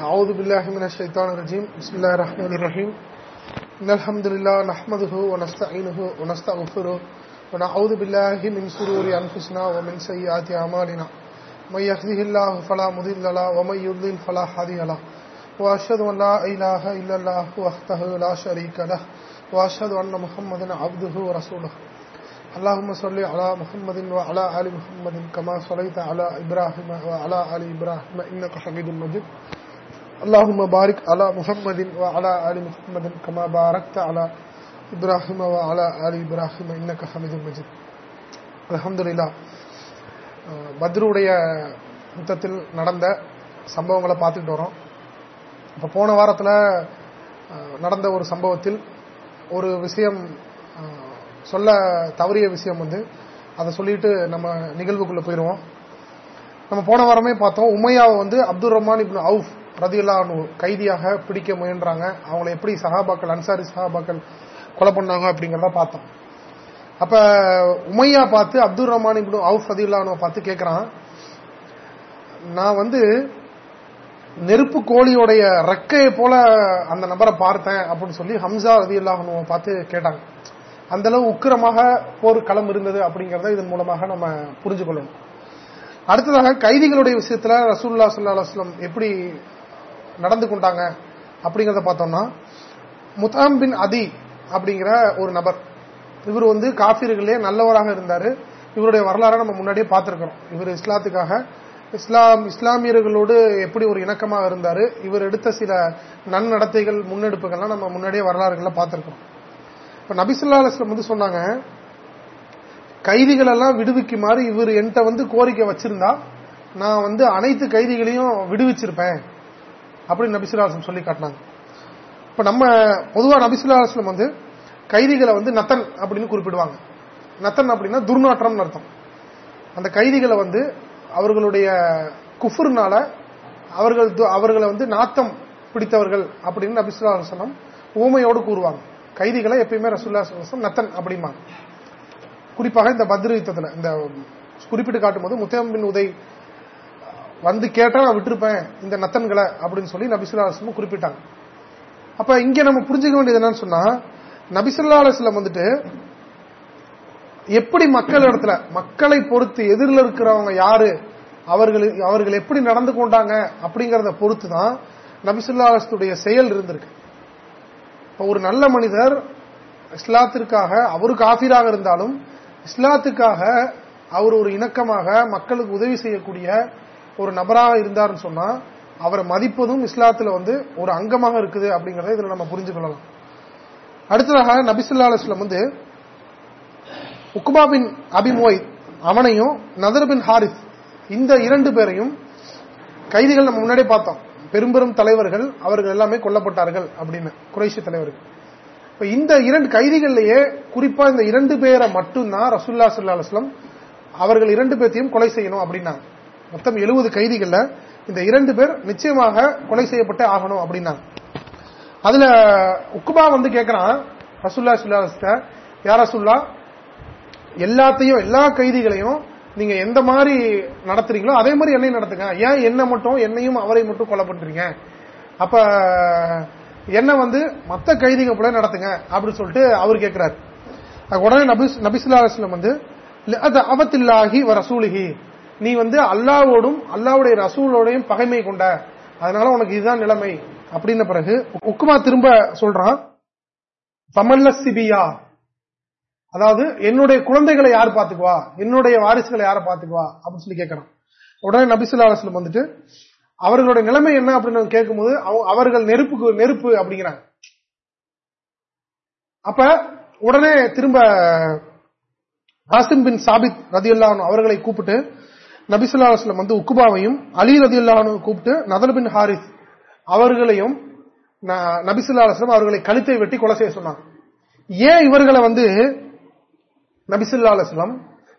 أعوذ بالله من الشيطان الرجيم. بسم الله الرحمن الرحيم. إن الحمد لله نحمده ونستعينه ونستغفره ونعوذ بالله من سرور أنفسنا ومن سيئات أعمالنا. من يهده الله فلا مضل له ومن يضلل فلا هادي له. وأشهد أن لا إله إلا الله وحده لا شريك له. وأشهد أن محمدا عبده ورسوله. اللهم صل على محمد وعلى آل محمد كما صليت على إبراهيم وعلى آل إبراهيم إنك حميد مجيد. اللهم بارك على محمد وعلى آل محمد كما باركت على إبراهيم وعلى آل إبراهيم إنك حميد مجيد الحمد لله பத்ருடைய யுத்தத்தில் நடந்த சம்பவங்களை பார்த்துக்கிட்டு வரோம் இப்போ போன வாரத்தில் நடந்த ஒரு சம்பவத்தில் ஒரு விஷயம் சொல்ல தவறிய விஷயம் வந்து அதை சொல்லிட்டு நம்ம நிகழ்வுக்குள்ள போயிடுவோம் நம்ம போன வாரமே பார்த்தோம் உமையாவை வந்து அப்துல் ரஹ்மான் இப்னு அவுஃப் ரதியுல்லா கைதியாக பிடிக்க முயன்றாங்க. அவங்களை எப்படி சஹாபாக்கள் அன்சாரி சஹாபாக்கள் கொலை பண்ணாங்க அப்படிங்கறத பார்த்தோம். அப்ப உமையா பார்த்து அப்துல் ரஹ்மான் இப்னு அவுஃப் ரதியுல்லா பார்த்து கேட்கிறான் நான் வந்து நெருப்பு கோழியோடைய ரெக்கையை போல அந்த நபரை பார்த்தேன் அப்படின்னு சொல்லி ஹம்சா ரதியுல்லாஹனுவ பார்த்து கேட்டாங்க. அந்த அளவு உக்கிரமாக போர் களம் இருந்தது அப்படிங்கறத இதன் மூலமாக நம்ம புரிஞ்சு கொள்ளணும் அடுத்ததாக கைதிகளுடைய விஷயத்துல ரசூல்லா சல்லா அலுவலம் எப்படி நடந்து கொண்டாங்க அப்படிங்கறத பார்த்தோம்னா முத்தாம் பின் அதி அப்படிங்கிற ஒரு நபர். இவர் வந்து காபிர்களே நல்லவராக இருந்தாரு. இவருடைய வரலாறை நம்ம முன்னாடியே பார்த்திருக்கிறோம். இவர் இஸ்லாத்துக்காக இஸ்லாம் இஸ்லாமியர்களோடு எப்படி ஒரு இணக்கமாக இருந்தாரு இவர் எடுத்த சில நன்னடத்தைகள் முன்னெடுப்புகள்லாம் நம்ம முன்னாடியே வரலாறுகளை பார்த்திருக்கிறோம். இப்ப நபிசுல்லா அலுவலம் வந்து சொன்னாங்க கைதிகள் எல்லாம் விடுவிக்குமாறு இவர் என்கிட்ட வந்து கோரிக்கை வச்சிருந்தா நான் வந்து அனைத்து கைதிகளையும் விடுவிச்சிருப்பேன். அப்படின்னு நபிசுல்லாஸ்லம் சொல்லி காட்டினாங்க. இப்ப நம்ம பொதுவா நபிசுல்லாஸ்லம் வந்து கைதிகளை வந்து நத்தன் அப்படின்னு குறிப்பிடுவாங்க. நத்தன் அப்படின்னா துர்நாற்றம்னு அர்த்தம். அந்த கைதிகளை வந்து அவர்களுடைய குஃபுர்னால அவர்கள் அவர்களை வந்து நாத்தம் பிடித்தவர்கள் அப்படின்னு நபிசுல்லாஸ்லம் ஊமையோடு கூறுவாங்க. கைதிகளை எப்பயுமே ரசுல்லா நத்தன் அப்படிம்பாங்க. குறிப்பாக இந்த பத்ர யுத்தத்தில் இந்த குறிப்பிட்டு காட்டும்போது முத்தம்பின் உதை வந்து கேட்டா நான் விட்டுருப்பேன் இந்த நத்தன்களை அப்படின்னு சொல்லி நபிசுல்லா குறிப்பிட்டாங்க. அப்ப இங்க நம்ம புரிஞ்சுக்க வேண்டியது என்னன்னு சொன்னா நபிசுல்லா வந்துட்டு எப்படி மக்கள் இடத்துல மக்களை பொறுத்து எதிரில் இருக்கிறவங்க யாரு அவர்கள் அவர்கள் எப்படி நடந்து கொண்டாங்க அப்படிங்கறத பொறுத்து தான் செயல் இருந்திருக்கு. ஒரு நல்ல மனிதர் இஸ்லாத்திற்காக அவருக்கு ஆஃபீராக இருந்தாலும் இஸ்லாத்துக்காக அவர் ஒரு இணக்கமாக மக்களுக்கு உதவி செய்யக்கூடிய ஒரு நபராக இருந்தார்னு சொன்னா அவரை மதிப்பதும் இஸ்லாத்துல வந்து ஒரு அங்கமாக இருக்குது அப்படிங்கறத இதுல நம்ம புரிஞ்சு கொள்ளலாம். அடுத்ததாக நபிசுல்லா அலுவலம் வந்து உக்மா பின் அபிமோய் அவனையும் நதர் பின் ஹாரிஸ் இந்த இரண்டு பேரையும் கைதிகள் நம்ம முன்னாடியே பார்த்தோம். பெரும்பெரும் தலைவர்கள் அவர்கள் எல்லாமே கொல்லப்பட்டார்கள் அப்படின்னு குறைஷி தலைவர்கள். இப்ப இந்த இரண்டு கைதிகள்லயே குறிப்பா இந்த இரண்டு பேரை மட்டும்தான் ரசுல்லா சுல்லா அலுவலம் அவர்கள் இரண்டு பேர்த்தையும் கொலை செய்யணும் அப்படின்னாங்க. மொத்தம் எழுபது கைதிகள்ல இந்த இரண்டு பேர் நிச்சயமாக கொலை செய்யப்பட்டே ஆகணும் அப்படின்னாங்க அதுல உக்குபா வந்து கேட்கிறான் ரசுல்லா சுல்லா யார் ரசுல்லா எல்லாத்தையும் எல்லா கைதிகளையும் நீங்க எந்த மாதிரி நடத்துறீங்களோ அதே மாதிரி என்னையும் நடத்துங்க. ஏன் என்ன மட்டும் என்னையும் அவரை மட்டும் கொலை பண்றீங்க? அப்ப என்ன வந்து மத்த கைதிகள் போல நடத்துங்க அப்படின்னு சொல்லிட்டு அவர் கேட்கிறார் உடனே நபிசுல்லா வந்து அவத்தில்லாகி ரசூலிகி நீ வந்து அல்லாவோடும் அல்லாவுடைய ரசூலோடையும் பகைமை கொண்ட. அதனால உனக்கு இதுதான் நிலைமை. அப்படின்ன பிறகு உக்குமா திரும்ப சொல்றான் தமல்ல சிபியா. அதாவது என்னுடைய குழந்தைகளை யார் பாத்துக்குவா என்னுடைய வாரிசுகளை யார பாத்துக்குவா அப்படின்னு சொல்லி கேட்கறான் உடனே நபிசுல்லா அலுவலம் வந்துட்டு அவர்களுடைய நிலைமை என்ன? அப்படின்னு கேட்கும்போது அவர்கள் நெருப்புக்கு நெருப்பு அப்படிங்கிறாங்க. அப்ப உடனே திரும்ப ஆசிம் பின் சாபித் ரதியுல்லானு அவர்களை கூப்பிட்டு நபிசுல்லாஸ்லம் வந்து உக்குபாவையும் அலி ரதியுல்லானு கூப்பிட்டு நதல் பின் ஹாரிஸ் அவர்களையும் நபிசுல்லாஸ்லம் அவர்களை கழுத்தை வெட்டி கொலை செய்ய சொன்னாங்க. ஏன் இவர்களை வந்து நபிசுல்லாஸ்லம்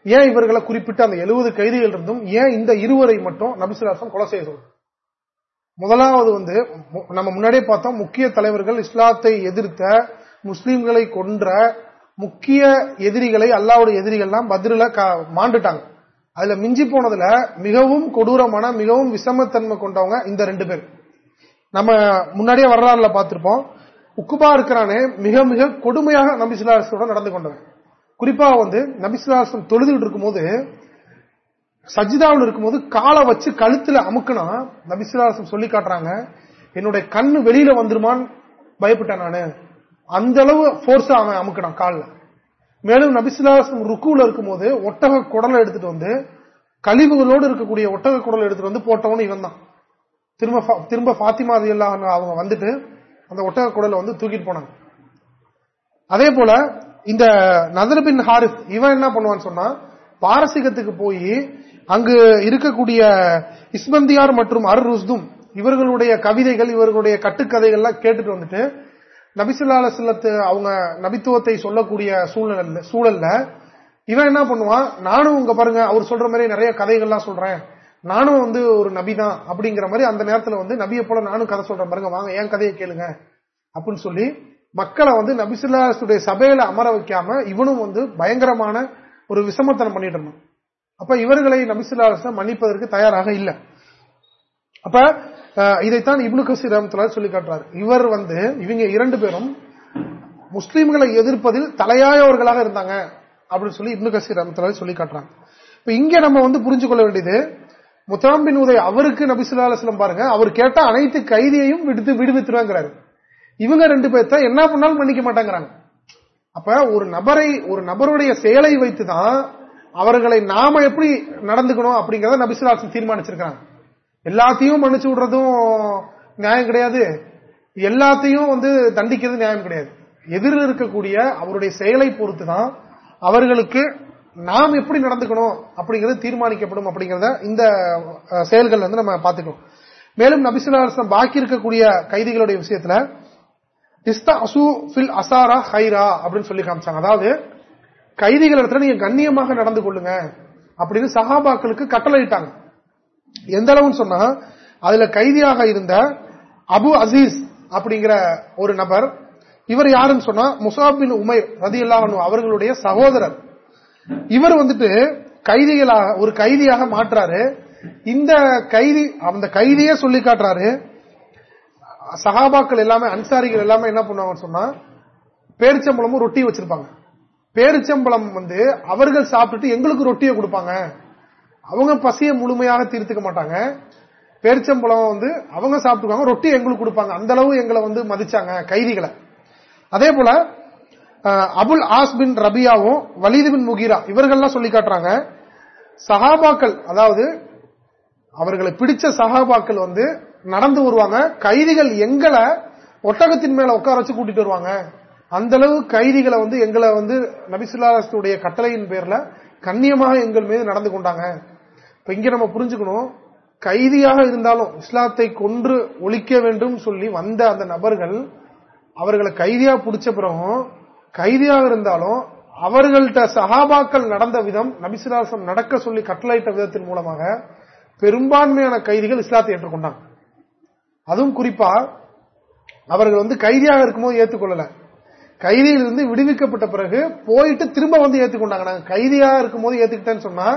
ஏன் இவர்களை குறிப்பிட்டு அந்த எழுபது கைதிகள் இருந்தும் ஏன் இந்த இருவரை மட்டும் நபிசுல்லாஸ்லம் கொலை செய்ய சொல்றாங்க முதலாவது வந்து நம்ம முன்னாடியே பார்த்தோம் முக்கிய தலைவர்கள் இஸ்லாத்தை எதிர்த்த முஸ்லீம்களை கொன்ற முக்கிய எதிரிகளை அல்லாவுடைய எதிரிகள்லாம் பதில மாண்டுட்டாங்க. அதுல மிஞ்சி போனதுல மிகவும் கொடூரமான மிகவும் விஷமத்தன்மை கொண்டவங்க இந்த ரெண்டு பேர். நம்ம முன்னாடியே வரலாறுல பார்த்திருப்போம். உக்குபா இருக்கிறானே மிக மிக கொடுமையாக நபிசுல்லாசோட நடந்து கொண்டவன். குறிப்பா வந்து நபிசுல்லாசம் தொழுதுகிட்டு இருக்கும்போது சஜிதாவில் இருக்கும்போது காலை வச்சு கழுத்துல அமுக்குனா நபிசுல்லாசம் சொல்லி காட்டுறாங்க என்னுடைய கண்ணு வெளியில வந்துருமான்னு பயப்பட்டேன் நானு. அந்த அளவு போர்ஸா அவன் அமுக்கினான் காலில். மேலும் நபிசுலாசம் ருக்குல இருக்கும்போது ஒட்டக குடலை எடுத்துட்டு வந்து கழிவுகளோடு இருக்கக்கூடிய ஒட்டக குடலை எடுத்துட்டு வந்து போட்டவனு இவன் தான். திரும்ப திரும்ப பாத்திமா எல்லாம் அவங்க வந்துட்டு அந்த ஒட்டக குடலை வந்து தூக்கிட்டு போனாங்க. அதே போல இந்த நதர்பின் ஹாரிஸ் இவன் என்ன பண்ணுவான்னு சொன்னா பாரசீகத்துக்கு போய் அங்கு இருக்கக்கூடிய இஸ்மந்தியார் மற்றும் அர் ருஸ்தும் இவர்களுடைய கவிதைகள் இவர்களுடைய கட்டுக்கதைகள்லாம் கேட்டுட்டு வந்துட்டு நபிசுல்லா செல்லத்து அவங்க நபித்துவத்தை சொல்லக்கூடிய சூழல் சூழல்ல இவன் என்ன பண்ணுவான்? நானும் உங்க பாருங்க அவர் சொல்ற மாதிரி நிறைய கதைகள்லாம் சொல்றேன். நானும் வந்து ஒரு நபி தான் அப்படிங்கிற மாதிரி அந்த நேரத்துல வந்து நபியை போல நானும் கதை சொல்றேன். பாருங்க வாங்க ஏன் கதையை கேளுங்க? அப்படின்னு சொல்லி மக்களை வந்து நபிசுல்லாசுடைய சபையில அமர வைக்காம இவனும் வந்து பயங்கரமான ஒரு விசமத்தனம் பண்ணிட்டு இருந்தான். அப்ப இவர்களை நபிசுல்லா மன்னிப்பதற்கு தயாராக இல்லை. அப்ப இதைத்தான் இப்னு கசீர் ரஹமத்துல்லா சொல்லி காட்டுறாரு இவர் வந்து இவங்க இரண்டு பேரும் முஸ்லீம்களை எதிர்ப்பதில் தலையாயவர்களாக இருந்தாங்க அப்படின்னு சொல்லி இப்னு கசீர் ரஹமத்துல்லா சொல்லி காட்டுறாங்க இப்ப இங்க நம்ம வந்து புரிஞ்சு கொள்ள வேண்டியது முத்தாம்பின் உதய் அவருக்கு நபிசுல்லா அலுவலம் பாருங்க அவர் கேட்ட அனைத்து கைதியையும் விடுத்து விடுவித்துருவாங்கிறாரு. இவங்க ரெண்டு பேர்த்த என்ன பண்ணாலும் மன்னிக்க மாட்டாங்கிறாங்க. அப்ப ஒரு நபரை ஒரு நபருடைய செயலை வைத்துதான் அவர்களை நாம எப்படி நடந்துக்கணும் அப்படிங்கறத நபிசுல்லாசன் தீர்மானிச்சிருக்காங்க எல்லாத்தையும் மன்னிச்சு விடுறதும் நியாயம் கிடையாது. எல்லாத்தையும் வந்து தண்டிக்கிறது நியாயம் கிடையாது. எதிரில் இருக்கக்கூடிய அவருடைய செயலை பொறுத்து தான் அவர்களுக்கு நாம் எப்படி நடந்துக்கணும் அப்படிங்கிறது தீர்மானிக்கப்படும் அப்படிங்கறத இந்த செயல்கள் வந்து நம்ம பாத்துக்கணும் மேலும் நபிசுல்லாசம் பாக்கி இருக்கக்கூடிய கைதிகளுடைய விஷயத்துல அசாரா ஹைரா அப்படின்னு சொல்லி காமிச்சாங்க. அதாவது கைதிகள் இடத்துல நீங்க கண்ணியமாக நடந்து கொள்ளுங்க அப்படின்னு சஹாபாக்களுக்கு கட்டளையிட்டாங்க. எந்த அளவுன்னு சொன்னா அதுல கைதியாக இருந்த அபு அசீஸ் அப்படிங்கிற ஒரு நபர் இவர் யாருன்னு சொன்னா முசாபின் உமைர் ரதி அவர்களுடைய சகோதரர். இவர் வந்துட்டு கைதிகளாக ஒரு கைதியாக மாற்றாரு. இந்த கைதி அந்த கைதியே சொல்லி காட்டுறாரு. சகாபாக்கள் எல்லாமே அன்சாரிகள் எல்லாமே என்ன பண்ணுவாங்கன்னு சொன்னா பேரிச்சம்பளமும் ரொட்டி வச்சிருப்பாங்க. பேரிச்சம்பளம் வந்து அவர்கள் சாப்பிட்டுட்டு எங்களுக்கு ரொட்டியை கொடுப்பாங்க. அவங்க பசியை முழுமையாக தீர்த்துக்க மாட்டாங்க. பேரிச்சம்பழம் வந்து அவங்க சாப்பிட்டுக்காங்க ரொட்டி எங்களுக்கு கொடுப்பாங்க. அந்த அளவு எங்களை வந்து மதிச்சாங்க கைதிகளை. அதே போல அபுல் ஆஸ் பின் ரபியாவும் வலிது பின் முகீரா இவர்கள்லாம் சொல்லி காட்டுறாங்க. சஹாபாக்கள் அதாவது அவர்களை பிடிச்ச சகாபாக்கள் வந்து நடந்து வருவாங்க. கைதிகள் எங்களை ஒட்டகத்தின் மேல உட்கார வச்சு கூட்டிட்டு வருவாங்க. அந்த அளவு கைதிகளை வந்து எங்களை வந்து நபிசுல்லாஸ்துடைய கட்டளையின் பேர்ல கண்ணியமாக எங்கள் மீது நடந்து கொண்டாங்க. இப்ப இங்க நம்ம புரிஞ்சுக்கணும் கைதியாக இருந்தாலும் இஸ்லாத்தை கொன்று ஒழிக்க வேண்டும் சொல்லி வந்த அந்த நபர்கள் அவர்களை கைதியா பிடிச்ச பிறகும் கைதியாக இருந்தாலும் அவர்கள்ட்ட சகாபாக்கள் நடந்த விதம் நபிசுலாசம் நடக்க சொல்லி கட்டளையிட்ட விதத்தின் மூலமாக பெரும்பான்மையான கைதிகள் இஸ்லாத்தை ஏற்றுக்கொண்டாங்க. அதுவும் குறிப்பா அவர்கள் வந்து கைதியாக இருக்கும்போது ஏற்றுக்கொள்ளல. கைதியிலிருந்து விடுவிக்கப்பட்ட பிறகு போயிட்டு திரும்ப வந்து ஏத்துக்கொண்டாங்க நாங்க கைதியாக இருக்கும்போது ஏத்துக்கிட்டேன்னு சொன்னா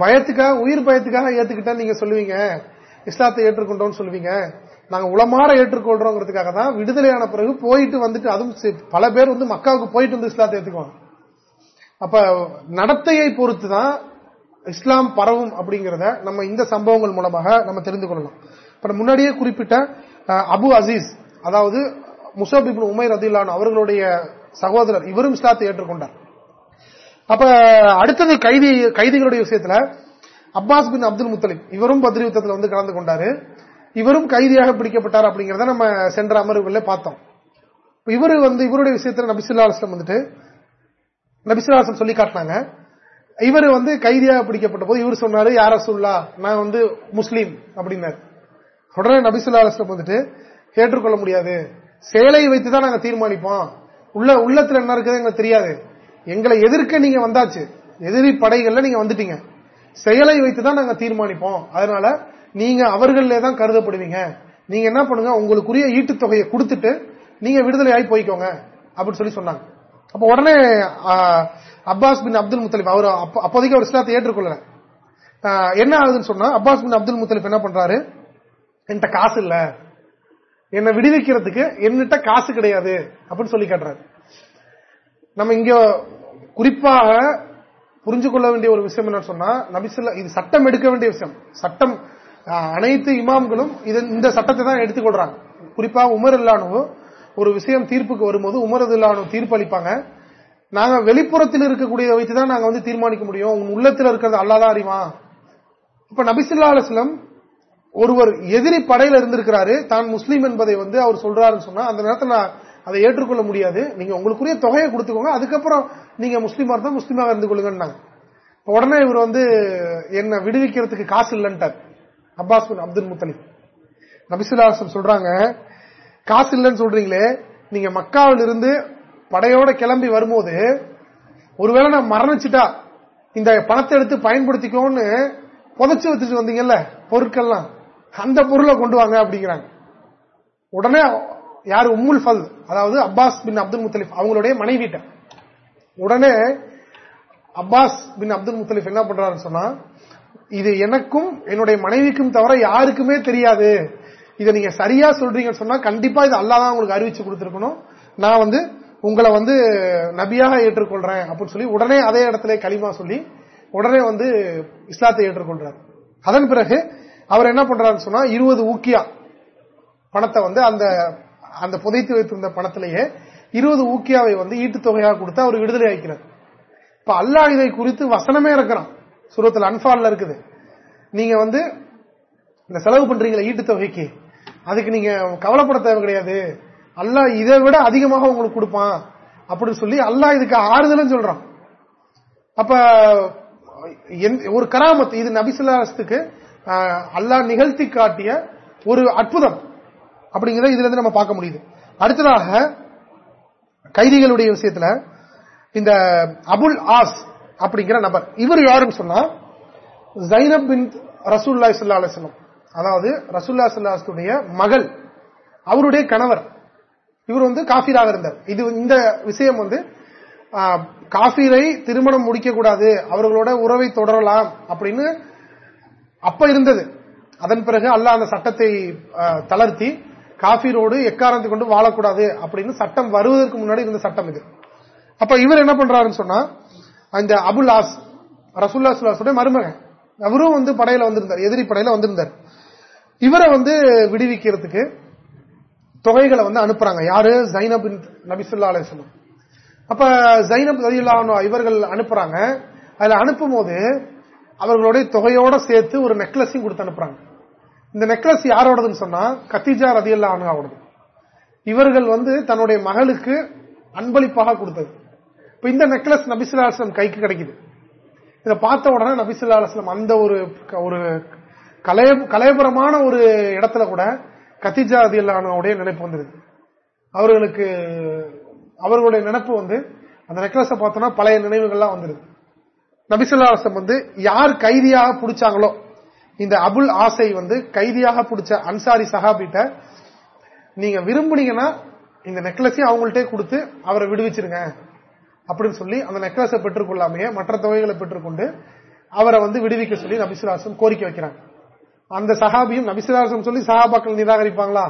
பயத்துக்காக உயிர் பயத்துக்காக ஏத்துக்கிட்டேன்னு நீங்க சொல்லுவீங்க. இஸ்லாத்தை ஏற்றுக்கொண்டோம்னு சொல்லுவீங்க. நாங்க உளமாற ஏற்றுக்கொள்றோங்கிறதுக்காக தான் விடுதலையான பிறகு போயிட்டு வந்துட்டு அதுவும் பல பேர் வந்து மக்காவுக்கு போயிட்டு வந்து இஸ்லாத்தை ஏத்துக்குவாங்க. அப்ப நடத்தையை பொறுத்து தான் இஸ்லாம் பரவும் அப்படிங்கறத நம்ம இந்த சம்பவங்கள் மூலமாக நம்ம தெரிந்து கொள்ளலாம். இப்ப முன்னாடியே குறிப்பிட்ட அபு அசீஸ் அதாவது முசபிபின் உமைர் அதில்லான் அவர்களுடைய சகோதரர் இவரும் இஸ்லாத்தை ஏற்றுக்கொண்டார். அப்ப அடுத்தது கைதி கைதிகளுடைய விஷயத்துல அப்பாஸ் பின் அப்துல் முத்தலிப் இவரும் பத்ரி யுத்தத்தில் வந்து கலந்து கொண்டாரு. இவரும் கைதியாக பிடிக்கப்பட்டார் அப்படிங்கறத நம்ம சென்ற அமர்வுகளில் பார்த்தோம். இவரு வந்து இவருடைய விஷயத்துல நபிசுல்லாஸ்லம் வந்துட்டு நபிசுல்லாஸ்லம் சொல்லி காட்டினாங்க. இவர் வந்து கைதியாக பிடிக்கப்பட்ட போது இவர் சொன்னாரு யார சொல்லா நான் வந்து முஸ்லீம் அப்படின்னாரு. உடனே நபிசுல்லாஸ்லம் வந்துட்டு ஏற்றுக்கொள்ள முடியாது. சேலை வைத்துதான் நாங்க தீர்மானிப்போம். உள்ள உள்ளத்துல என்ன இருக்குது எங்களுக்கு தெரியாது. எங்களை எதிர்க்க நீங்க வந்தாச்சு. எதிரி படைகள்ல நீங்க வந்துட்டீங்க. செயலை வைத்துதான் நாங்க தீர்மானிப்போம். அதனால நீங்க அவர்களே தான் கருதப்படுவீங்க. நீங்க என்ன பண்ணுங்க? உங்களுக்குரிய ஈட்டுத்தொகையை கொடுத்துட்டு நீங்க விடுதலை ஆகி போய்க்கோங்க. அப்படின்னு சொல்லி சொன்னாங்க. அப்ப உடனே அப்பாஸ் பின் அப்துல் முத்தலிப் அவர் அப்போதைக்கு அவர் இஸ்லாத்தை ஏற்றுக்கொள்ளல. என்ன ஆகுதுன்னு சொன்னா அப்பாஸ் பின் அப்துல் முத்தலிப் என்ன பண்றாரு? என்கிட்ட காசு இல்ல. என்னை விடுவிக்கிறதுக்கு என்கிட்ட காசு கிடையாது. அப்படின்னு சொல்லி காட்டுறாரு நம்ம இங்க குறிப்பாக புரிஞ்சு கொள்ள வேண்டிய ஒரு விஷயம் என்னன்னு சொன்னா நபிசுல்லா இது சட்டம் எடுக்க வேண்டிய விஷயம். சட்டம் அனைத்து இமாம்களும் இந்த சட்டத்தை தான் எடுத்துக்கொள்றாங்க. குறிப்பாக உமர் இல்லானு ஒரு விஷயம் தீர்ப்புக்கு வரும்போது உமர் இல்லானு தீர்ப்பு அளிப்பாங்க. நாங்க வெளிப்புறத்தில் இருக்கக்கூடியதை வைத்து தான் நாங்க வந்து தீர்மானிக்க முடியும். உன் உள்ளத்தில் இருக்கிறது அல்லாதான் அறிவா இப்ப நபிசுல்லா அலுவலம் ஒருவர் எதிரி படையில இருந்திருக்கிறாரு தான் முஸ்லீம் என்பதை வந்து அவர் சொல்றாருன்னு சொன்னா அந்த நேரத்தில் நான் அதை ஏற்றுக்கொள்ள முடியாது. நீங்க உங்களுக்குரிய தொகையை கொடுத்துக்கோங்க. அதுக்கப்புறம் நீங்க முஸ்லீமா இருந்தா முஸ்லீமாக இருந்து கொள்ளுங்கன்னாங்க உடனே இவர் வந்து என்ன விடுவிக்கிறதுக்கு காசு இல்லைன்ட்டார். Abbas bin Abdul Muttalib. நபிசுல்லாசம் சொல்றாங்க காசு இல்லைன்னு சொல்றீங்களே நீங்க மக்காவில் இருந்து படையோட கிளம்பி வரும்போது ஒருவேளை நான் மரணிச்சுட்டா இந்த பணத்தை எடுத்து பயன்படுத்திக்கோன்னு புதைச்சு வச்சுட்டு வந்தீங்கல்ல பொருட்கள்லாம் அந்த பொருளை கொண்டு வாங்க அப்படிங்கிறாங்க. உடனே யார்? உம்முல் ஃபல் அதாவது அப்பாஸ் பின் அப்துல் முத்தலிப். அவங்களுடைய மனைவிட்ட. உடனே அப்பாஸ் பின் அப்துல் முத்தலிப் என்ன பண்றாருன்னு சொன்னா இது எனக்கும் என்னுடைய மனைவிக்கும் தவிர யாருக்குமே தெரியாது. இதை நீங்க சரியா சொல்றீங்கன்னு சொன்னா கண்டிப்பா இது அல்லாதான் உங்களுக்கு அறிவிச்சு கொடுத்துருக்கணும். நான் வந்து உங்களை வந்து நபியாக ஏற்றுக்கொள்றேன் அப்படின்னு சொல்லி உடனே அதே இடத்துல களிமா சொல்லி உடனே வந்து இஸ்லாத்தை ஏற்றுக்கொள்றார். அதன் பிறகு அவர் என்ன பண்றாருன்னு சொன்னா இருபது ஊக்கியா பணத்தை வந்து அந்த அந்த புதைத்து வைத்திருந்த பணத்திலேயே இருபது ஊக்கியாவை வந்து ஈட்டு தொகையாக கொடுத்து அவர் விடுதலை ஆக்கிறார் இப்ப அல்லா இதை குறித்து வசனமே இருக்கிறான் சுரத்தில் அன்பால்ல இருக்குது. நீங்க வந்து இந்த செலவு பண்றீங்களா ஈட்டு தொகைக்கு அதுக்கு நீங்க கவலைப்பட தேவை கிடையாது. அல்லா இதை விட அதிகமாக உங்களுக்கு கொடுப்பான். அப்படின்னு சொல்லி அல்லா இதுக்கு ஆறுதலும் சொல்றான். அப்ப ஒரு கராமத் இது நபிசுல்லாஸ்துக்கு அல்லா நிகழ்த்தி காட்டிய ஒரு அற்புதம். அப்படிங்கிறத இதுல இருந்து நம்ம பார்க்க முடியுது. அடுத்ததாக கைதிகளுடைய விஷயத்துல இந்த அபுல் ஆஸ் அப்படிங்கிற நபர் இவர் யாருன்னு சொன்னா ஜைனப் பின் ரசூல்லா சுல்லா அலிஸ்லம் அதாவது ரசூல்லா சுல்லாத்துடைய மகள் அவருடைய கணவர் இவர் வந்து காஃபீராக இருந்தார். இது இந்த விஷயம் வந்து காஃபீரை திருமணம் முடிக்கக்கூடாது அவர்களோட உறவை தொடரலாம் அப்படின்னு அப்ப இருந்தது. அதன் பிறகு அல்லாஹ் அந்த சட்டத்தை தளர்த்தி காபிரோடு எக்காரத்தை கொண்டு வாழக்கூடாது அப்படின்னு சட்டம் வருவதற்கு முன்னாடி இருந்த சட்டம் இது. அப்ப இவர் என்ன பண்றாருன்னு சொன்னா அந்த அபுல் ஆஸ் ரசுல்லா சுல்லாசுடைய மருமகன் அவரும் வந்து படையில வந்திருந்தார் எதிரி படையில வந்திருந்தார். இவரை வந்து விடுவிக்கிறதுக்கு தொகைகளை வந்து அனுப்புறாங்க. யாரு? ஜைனப் நபிசுல்லா அலிஸ்லம் அப்ப ஜைனப் ரதியுல்லா இவர்கள் அனுப்புறாங்க. அதுல அனுப்பும் போது அவர்களுடைய தொகையோட சேர்த்து ஒரு நெக்லஸையும் கொடுத்து அனுப்புறாங்க. இந்த நெக்லஸ் யாரோடதுன்னு சொன்னா கத்திஜா ரதியுல்லா அனுகாவோடது இவர்கள் வந்து தன்னுடைய மகளுக்கு அன்பளிப்பாக கொடுத்தது. இப்ப இந்த நெக்லஸ் நபிசுல்லா கைக்கு கிடைக்குது. இதை பார்த்த உடனே நபிசுல்லா அலுவலம் அந்த ஒரு ஒரு கலையபுரமான ஒரு இடத்துல கூட கத்திஜா ரதியுல்லானுடைய நினைப்பு வந்துருது அவர்களுக்கு அவர்களுடைய நினைப்பு வந்து அந்த நெக்லஸை பார்த்தோம்னா பழைய நினைவுகள்லாம் வந்துருது நபிசுல்லாசம் வந்து யார் கைதியாக பிடிச்சாங்களோ இந்த அபுல் ஆசை வந்து கைதியாக பிடிச்ச அன்சாரி சஹாபிட்ட நீங்க விரும்புனீங்கன்னா இந்த நெக்லஸையும் அவங்கள்ட்டே கொடுத்து அவரை விடுவிச்சிருங்க அப்படின்னு சொல்லி அந்த நெக்லஸை பெற்றுக்கொள்ளாமையே மற்ற தொகைகளை பெற்றுக்கொண்டு அவரை வந்து விடுவிக்க சொல்லி நபிசுலாசம் கோரிக்கை வைக்கிறாங்க. அந்த சஹாபியும் நபிசுலாசம் சொல்லி சஹாபாக்கள் நிராகரிப்பாங்களா?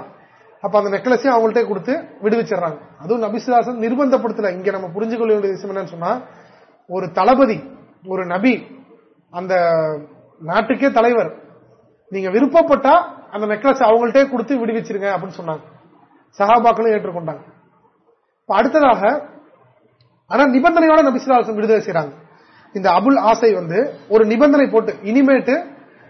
அப்ப அந்த நெக்லஸையும் அவங்கள்ட்ட கொடுத்து விடுவிச்சிடறாங்க. அதுவும் நபிசுலாசம் நிர்பந்தப்படுத்தல. இங்க நம்ம புரிஞ்சுக்கொள்ள வேண்டிய விஷயம் என்னன்னு சொன்னா ஒரு தளபதி ஒரு நபி அந்த நாட்டுக்கே தலைவர். நீங்க விருப்பப்பட்டா அந்த நெக்லஸ் அவங்கள்ட்டே கொடுத்து விடுவிச்சிருங்க அப்படின்னு சொன்னாங்க. சகாபாக்களும் ஏற்றுக்கொண்டாங்க. அடுத்ததாக ஆனா நிபந்தனையோட நபிசுலாசன் விடுதலை செய்யறாங்க இந்த அபுல் ஆசை வந்து ஒரு நிபந்தனை போட்டு இனிமேட்டு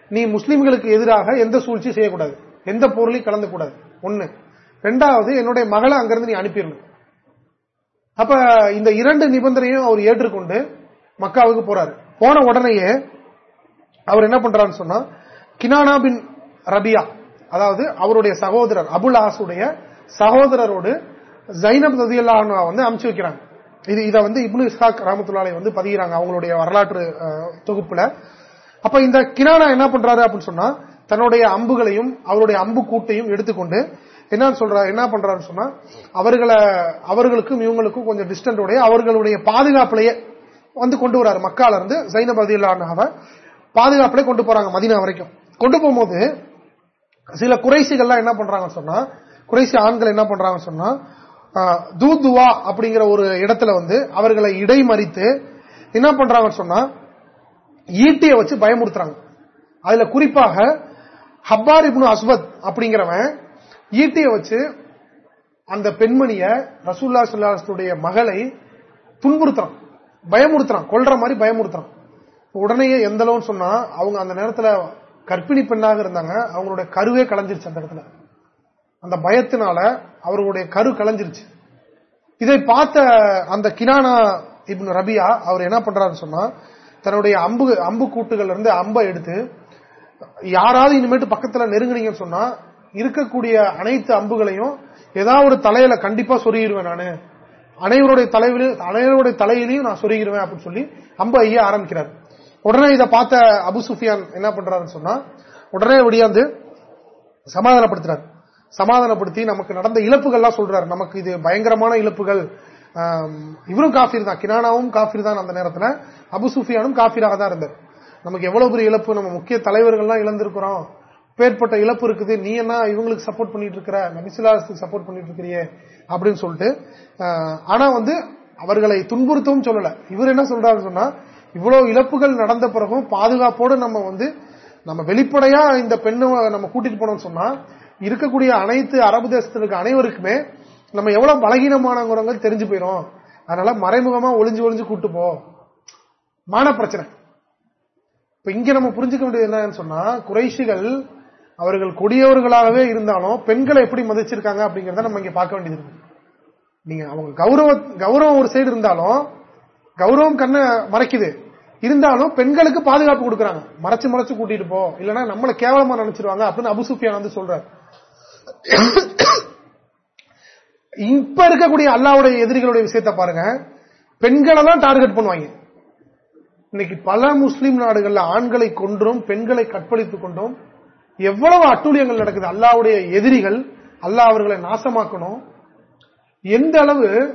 நீ முஸ்லிம்களுக்கு எதிராக எந்த சூழ்ச்சி செய்யக்கூடாது. எந்த பொருளையும் கலந்து கூடாது ஒண்ணு. ரெண்டாவது என்னுடைய மகளை அங்கிருந்து நீ அனுப்பிடணும். அப்ப இந்த இரண்டு நிபந்தனையும் அவர் ஏற்றுக்கொண்டு மக்காவுக்கு போறாரு. போன உடனேயே அவர் என்ன பண்றாருன்னு சொன்னா கினானா பின் ரபியா அதாவது அவருடைய சகோதரர் அபுல் ஆசுடைய சகோதரரோடு ஜைனப் நதியல்லா வந்து அமுச்சு வைக்கிறாங்க. இது இதை வந்து இப்னு இஸ்ஹாக் ராமத்துல்லாலை வந்து பதிகிறாங்க அவங்களுடைய வரலாற்று தொகுப்புல. அப்ப இந்த கினானா என்ன பண்றாரு அப்படின்னு சொன்னா தன்னுடைய அம்புகளையும் அவருடைய அம்பு கூட்டையும் எடுத்துக்கொண்டு என்ன சொல்றாரு என்ன பண்றாருன்னு சொன்னா அவர்களை அவர்களுக்கும் இவங்களுக்கும் கொஞ்சம் டிஸ்டன்டோடைய அவர்களுடைய பாதுகாப்புலயே வந்து கொண்டு வராரு. மக்கால இருந்து ஜைனப் அதில்லானாவை பாதுகாப்புல கொண்டு போறாங்க மதினா வரைக்கும். கொண்டு போகும்போது சில குறைசிகள்லாம் என்ன பண்றாங்கன்னு சொன்னா குறைசி ஆண்கள் என்ன பண்றாங்கன்னு சொன்னா தூதுவா அப்படிங்கிற ஒரு இடத்துல வந்து அவர்களை இடைமறித்து என்ன பண்றாங்கன்னு சொன்னா ஈட்டியை வச்சு பயமுறுத்துறாங்க. அதுல குறிப்பாக ஹப்பார் இப்னு அஸ்வத் அப்படிங்கிறவன் ஈட்டியை வச்சு அந்த பெண்மணிய ரசூல்லா சுல்லாசுடைய மகளை துன்புறுத்துறான். பயமுறுத்துறான். கொல்ற மாதிரி பயமுறுத்துறான். உடனே எந்த அளவுன்னு சொன்னா அவங்க அந்த நேரத்துல கர்ப்பிணி பெண்ணாக இருந்தாங்க அவங்களுடைய கருவே களைஞ்சிருச்சு அந்த இடத்துல. அந்த பயத்தினால அவர்களுடைய கரு களைஞ்சிருச்சு. இதை பார்த்த அந்த கினானா இப்னு ரபியா அவர் என்ன பண்றாருன்னு சொன்னா தன்னுடைய அம்பு அம்பு கூட்டுகள் இருந்து அம்பை எடுத்து யாராவது இனிமேட்டு பக்கத்துல நெருங்குனீங்கன்னு சொன்னா இருக்கக்கூடிய அனைத்து அம்புகளையும் ஏதாவது ஒரு தலையில கண்டிப்பா சொருகிடுவேன் நானு. அனைவருடைய தலைவிலும் அனைவருடைய தலையிலையும் நான் சொருகிடுவேன் அப்படின்னு சொல்லி அம்பு ஐயா ஆரம்பிக்கிறார். உடனே இதை பார்த்த அபு சுஃபியான் என்ன பண்றாருன்னு சொன்னா உடனே விடியாந்து சமாதானப்படுத்துறாரு. சமாதானப்படுத்தி நமக்கு நடந்த இழப்புகள்லாம் சொல்றாரு. நமக்கு இது பயங்கரமான இழப்புகள். இவரும் காஃபீர் தான். கினானாவும் காஃபீர் தான் அந்த நேரத்தில். அபு சுஃபியானும் காஃபீராக தான் இருந்தார். நமக்கு எவ்வளவு பெரிய இழப்பு? நம்ம முக்கிய தலைவர்கள்லாம் இழந்திருக்கிறோம். பேர்பட்ட இழப்பு இருக்குது. நீ என்ன இவங்களுக்கு சப்போர்ட் பண்ணிட்டு இருக்கிற? நபிசுல்லாஸ்துக்கு சப்போர்ட் பண்ணிட்டு இருக்கிறியே அப்படின்னு சொல்லிட்டு ஆனா வந்து அவர்களை துன்புறுத்தவும் சொல்லல. இவர் என்ன சொல்றாரு சொன்னா இவ்வளவு இழப்புகள் நடந்த பிறகும் பாதுகாப்போடு நம்ம வந்து நம்ம வெளிப்படையா இந்த பெண்ணை நம்ம கூட்டிட்டு போனோம்னு சொன்னா இருக்கக்கூடிய அனைத்து அரபு தேசத்திற்கு அனைவருக்குமே நம்ம எவ்வளவு பலகீனமானவங்க தெரிஞ்சு போயிடும் அதனால மறைமுகமா ஒளிஞ்சு ஒளிஞ்சு கூட்டு போ. மான பிரச்சனை. இப்ப இங்க நம்ம புரிஞ்சுக்க வேண்டியது என்னன்னு சொன்னா குறைஷிகள் அவர்கள் கொடியவர்களாகவே இருந்தாலும் பெண்களை எப்படி மதிச்சிருக்காங்க அப்படிங்கறத நம்ம இங்க பார்க்க வேண்டியது இருக்கு. நீங்க அவங்க கௌரவ கௌரவம் ஒரு சைடு இருந்தாலும் கௌரவம் கண்ணை மறைக்குது. இருந்தாலும் பெண்களுக்கு பாதுகாப்பு கொடுக்கறாங்க. மறைச்சு மறைச்சு கூட்டிட்டு போ. இல்லன்னா நம்மளை கேவலமா நினைச்சிருவாங்க அப்படின்னு அபுசுஃபியான் வந்து சொல்றாரு. இப்ப இருக்கக்கூடிய அல்லாவுடைய எதிரிகளுடைய விஷயத்த பாருங்க. பெண்களை தான் டார்கெட் பண்ணுவாங்க. இன்னைக்கு பல முஸ்லீம் நாடுகள்ல ஆண்களை கொன்றும் பெண்களை கற்பழித்துக் கொண்டும் எவ்வளவு அட்டூழியங்கள் நடக்குது. அல்லாவுடைய எதிரிகள் அல்லாஹ் அவர்களை நாசமாக்கணும். எந்த அளவு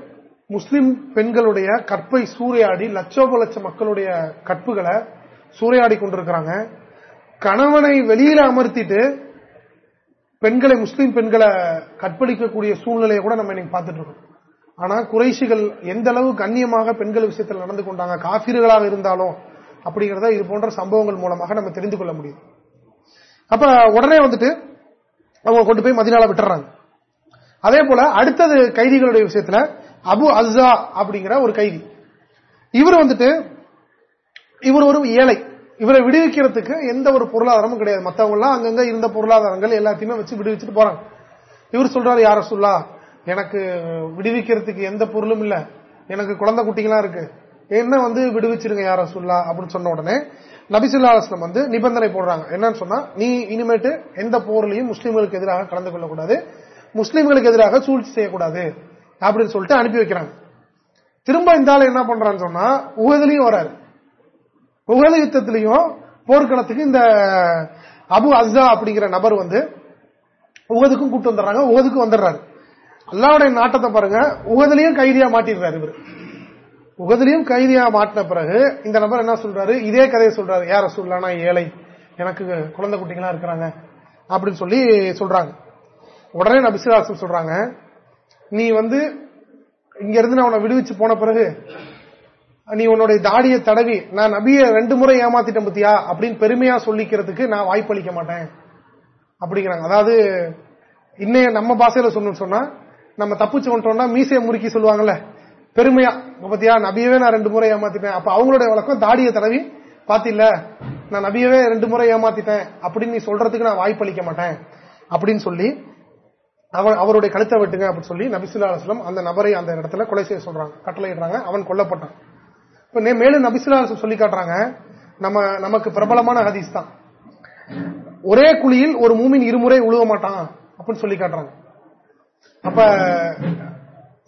முஸ்லிம் பெண்களுடைய கற்பை சூறையாடி லட்சோப லட்ச மக்களுடைய கற்புகளை சூறையாடி கொண்டிருக்கிறாங்க. கணவனை வெளியில அமர்த்திட்டு பெண்களை முஸ்லீம் பெண்களை கற்பழிக்கக்கூடிய சூழ்நிலையை கூட நம்ம இன்னைக்கு பார்த்துட்டு இருக்கோம். ஆனா குறைசிகள் எந்த அளவு கண்ணியமாக பெண்கள் விஷயத்தில் நடந்து கொண்டாங்க காபிர்களாக இருந்தாலும் அப்படிங்கறத இது போன்ற சம்பவங்கள் மூலமாக நம்ம தெரிந்து கொள்ள முடியும். அப்ப உடனே வந்துட்டு அவங்க கொண்டு போய் மதினால விட்டுறாங்க. அதே போல அடுத்தது கைதிகளுடைய விஷயத்துல அபு அஸ்ஸா அப்படிங்கிற ஒரு கைதி. இவர் வந்துட்டு இவர் ஒரு ஏழை. இவரை விடுவிக்கிறதுக்கு எந்த ஒரு பொருளாதாரமும் கிடையாது. மத்தவங்க எல்லாம் அங்கங்க இருந்த பொருளாதாரங்கள் எல்லாத்தையுமே வச்சு விடுவிச்சுட்டு போறாங்க. இவர் சொல்றாரு யார சொல்லா எனக்கு விடுவிக்கிறதுக்கு எந்த பொருளும் இல்ல. எனக்கு குழந்தை குட்டிகளா இருக்கு. என்ன வந்து விடுவிச்சிருங்க யார சொல்லா அப்படின்னு சொன்ன உடனே நபிசுல்லாஸ்லம் வந்து நிபந்தனை போடுறாங்க. என்னன்னு சொன்னா நீ இனிமேட்டு எந்த போர்லையும் முஸ்லீம்களுக்கு எதிராக கலந்து கொள்ளக்கூடாது. முஸ்லீம்களுக்கு எதிராக சூழ்ச்சி செய்யக்கூடாது. அப்படின்னு சொல்லிட்டு அனுப்பி வைக்கிறாங்க. திரும்ப இந்த ஆள் என்ன பண்றான்னு சொன்னா உகதுலயும் வராரு. உகத யுத்தத்திலையும் போர்க்களத்துக்கு இந்த அபு அஸ்தா அப்படிங்கிற நபர் வந்து உகதுக்கும் கூட்டு வந்துடுறாங்க உகதுக்கும் வந்துடுறாரு. அல்லாவுடைய நாட்டத்தை பாருங்க உகதுலயும் கைதியா மாட்டிடுறாரு இவர். உகதுலயும் கைதியா மாட்டின பிறகு இந்த நபர் என்ன சொல்றாரு? இதே கதையை சொல்றாரு. யார சொல்லானா ஏழை எனக்கு குழந்தை குட்டிகளா இருக்கிறாங்க அப்படின்னு சொல்லி சொல்றாங்க. உடனே நபிசுராசன் சொல்றாங்க நீ வந்து இங்க இருந்து நான் உன்னை விடுவிச்சு போன பிறகு நீ உன்னுடைய தாடியை தடவி நான் நபிய ரெண்டு முறை ஏமாத்திட்டேன் பத்தியா? அப்படின்னு பெருமையா சொல்லிக்கிறதுக்கு நான் வாய்ப்பளிக்க மாட்டேன். அப்படிங்கிறாங்க. அதாவது இன்னைய நம்ம பாசையில சொல்லணும்னு சொன்னா நம்ம தப்பிச்சு கொண்டோம்னா மீசையை முறுக்கி சொல்லுவாங்கல்ல பெருமையா பத்தியா நபியவே நான் ரெண்டு முறை ஏமாத்திட்டேன். அப்ப அவங்களுடைய வழக்கம் தாடியை தடவி பாத்தில நான் நபியவே ரெண்டு முறை ஏமாத்திட்டேன். அப்படின்னு நீ சொல்றதுக்கு நான் வாய்ப்பளிக்க மாட்டேன். அப்படின்னு சொல்லி அவருடைய கழுத்தை வெட்டுங்க அப்படின்னு சொல்லி நபிசுல்லா அலுவலம் அந்த நபரை அந்த இடத்துல கொலை செய்ய சொல்றாங்க. கட்டளையிடுறாங்க. அவன் கொல்லப்பட்டான். இப்ப மேலும் நபிசுல்லா சொல்லி காட்டுறாங்க. நம்ம நமக்கு பிரபலமான ஹதீஸ் தான். ஒரே குழியில் ஒரு மூமின் இருமுறை உழுவ மாட்டான் அப்படின்னு சொல்லி காட்டுறாங்க. அப்ப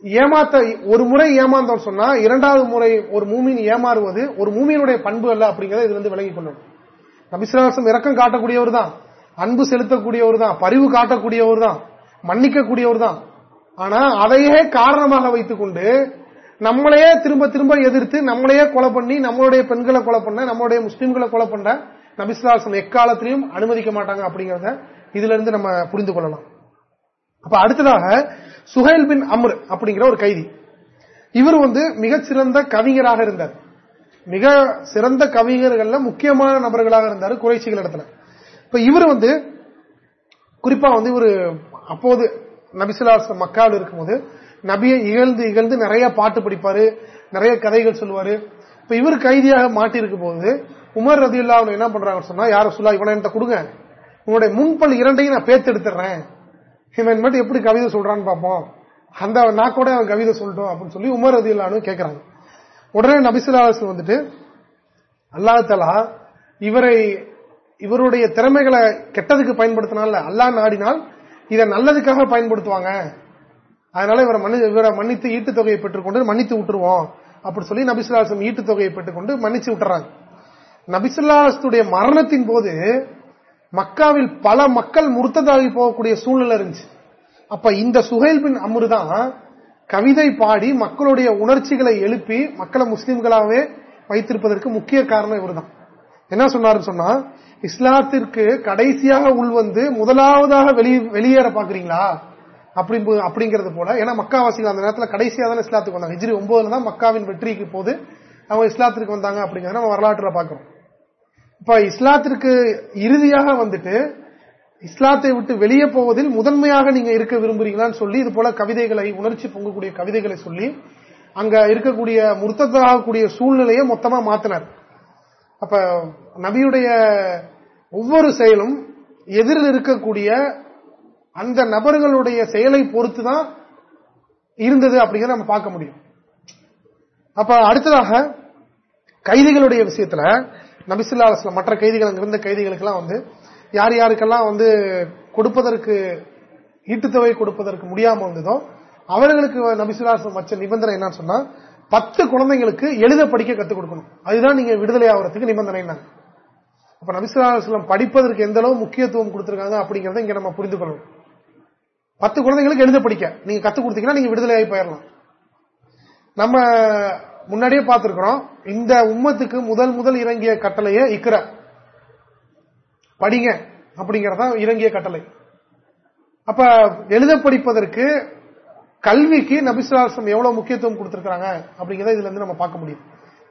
ஏமாத்த ஒரு முறை ஏமாந்தோம் சொன்னா இரண்டாவது முறை ஒரு மூமின் ஏமாறுவது ஒரு மூமியினுடைய பண்பு அல்ல அப்படிங்கறத இது வந்து விளங்கிக் கொள்ளணும் நபிசுலாசம் இறக்கம் காட்டக்கூடியவர் தான். அன்பு செலுத்தக்கூடியவர் தான். பரிவு காட்டக்கூடியவர் தான். மன்னிக்கக்கூடியவர் தான் ஆனா அதையே காரணமாக வைத்துக் கொண்டு நம்மளையே திரும்ப திரும்ப எதிர்த்து நம்மளையே கொலை பண்ணி நம்மளுடைய பெண்களை கொலை பண்ண நம்மளுடைய முஸ்லீம்களை கொலை பண்ண நபிசுலாசன் எக்காலத்திலையும் அனுமதிக்க மாட்டாங்க அப்படிங்கறத இதுல இருந்து நம்ம புரிந்து கொள்ளலாம். அப்ப அடுத்ததாக சுஹைல் பின் அம்ர் அப்படிங்கிற ஒரு கைதி. இவர் வந்து மிகச்சிறந்த கவிஞராக இருந்தார். மிக சிறந்த கவிஞர்கள்ல முக்கியமான நபர்களாக இருந்தார் குறைச்சிகள் இடத்துல. இப்ப இவர் வந்து குறிப்பா வந்து இவர் அப்போது நபிசுலாஸ் மக்கால் இருக்கும்போது நபியை இகழ்ந்து இகழ்ந்து நிறைய பாட்டு படிப்பாரு நிறைய கதைகள் சொல்லுவாரு. இப்ப இவர் கைதியாக மாட்டிருக்கும் போது உமர் ரதியுல்லா என்ன பண்றாங்க சொன்னா யாரும் சொல்லா இவனை என்கிட்ட கொடுங்க. உன்னுடைய முன்பல் இரண்டையும் நான் பேத்து எடுத்துறேன் இவன் மட்டும் எப்படி கவிதை சொல்றான்னு பார்ப்போம். அந்த நான் கூட அவன் கவிதை சொல்லட்டும் அப்படின்னு சொல்லி உமர் ரதியுல்லான்னு கேட்கிறாங்க உடனே நபிசுல்லாஸ் வந்துட்டு அல்லாஹலா இவரை இவருடைய திறமைகளை கெட்டதுக்கு பயன்படுத்தினால அல்லா நாடினால் இதை நல்லதுக்காக பயன்படுத்துவாங்க. அதனால இவரை மன்னி இவரை மன்னித்து ஈட்டு தொகையை பெற்றுக்கொண்டு மன்னித்து விட்டுருவோம். அப்படி சொல்லி நபிசுல்லாசம் ஈட்டு தொகையை பெற்றுக்கொண்டு மன்னிச்சு விட்டுறாங்க. நபிசுல்லாசத்துடைய மரணத்தின் போது மக்காவில் பல மக்கள் முருத்ததாகி போகக்கூடிய சூழ்நிலை இருந்துச்சு. அப்ப இந்த சுஹேல் பின் அம்ருதான் கவிதை பாடி மக்களுடைய உணர்ச்சிகளை எழுப்பி மக்களை முஸ்லிம்களாகவே வைத்திருப்பதற்கு முக்கிய காரணம் இவர்தான். என்ன சொன்னாரு சொன்னா இஸ்லாத்திற்கு கடைசியாக உள்வந்து முதலாவதாக வெளியேற பாக்குறீங்களா? அப்படி அப்படிங்கிறது போல. ஏன்னா மக்காவாசிகள் அந்த நேரத்தில் கடைசியாக தான் இஸ்லாத்துக்கு வந்தாங்க. ஹிஜ்ரி ஒன்பதுல தான் மக்காவின் வெற்றிக்கு போது அவங்க இஸ்லாத்திற்கு வந்தாங்க அப்படிங்கறத நம்ம வரலாற்றுல பாக்குறோம். இப்ப இஸ்லாத்திற்கு இறுதியாக வந்துட்டு இஸ்லாத்தை விட்டு வெளியே போவதில் முதன்மையாக நீங்க இருக்க விரும்புறீங்களான்னு சொல்லி இது போல கவிதைகளை உணர்ச்சி பொங்கக்கூடிய கவிதைகளை சொல்லி அங்க இருக்கக்கூடிய முர்த்ததாகக்கூடிய சூழ்நிலையை மொத்தமா மாத்தினார். அப்ப நபியுடைய ஒவ்வொரு செயலும் எதிரில் இருக்கக்கூடிய அந்த நபர்களுடைய செயலை பொறுத்து தான் இருந்தது அப்படிங்கிறத நம்ம பார்க்க முடியும். அப்ப அடுத்ததாக கைதிகளுடைய விஷயத்துல நபிசுல்லா மற்ற கைதிகள் இருந்த கைதிகளுக்கெல்லாம் வந்து யார் யாருக்கெல்லாம் வந்து கொடுப்பதற்கு ஈட்டுத்தொகை கொடுப்பதற்கு முடியாம வந்ததோ அவர்களுக்கு நபிசுல்லா வச்ச நிபந்தனை என்னன்னு சொன்னா பத்து குழந்தைங்களுக்கு எழுத படிக்க கத்துக் கொடுக்கணும். அதுதான் நீங்க விடுதலை ஆகிறதுக்கு நிபந்தனை அப்ப நபிசுல்லா படிப்பதற்கு எந்த அளவு முக்கியத்துவம் கொடுத்திருக்காங்க அப்படிங்கறத இங்க நம்ம புரிந்து கொள்ளணும். பத்து குழந்தைங்களுக்கு எழுத படிக்க. நீங்க கத்துக் கொடுத்தீங்கன்னா நீங்க விடுதலையாகி போயிடலாம் நம்ம முன்னாடியே பார்த்திருக்கிறோம் இந்த உம்மத்துக்கு முதல் முதல் இறங்கிய கட்டளையே இக்கிற படிங்க அப்படிங்கறத இறங்கிய கட்டளை. அப்ப எழுத படிப்பதற்கு கல்விக்கு நபிசுவாசம் எவ்வளவு முக்கியத்துவம் கொடுத்திருக்காங்க அப்படிங்கறத இதுல இருந்து நம்ம பார்க்க முடியும்.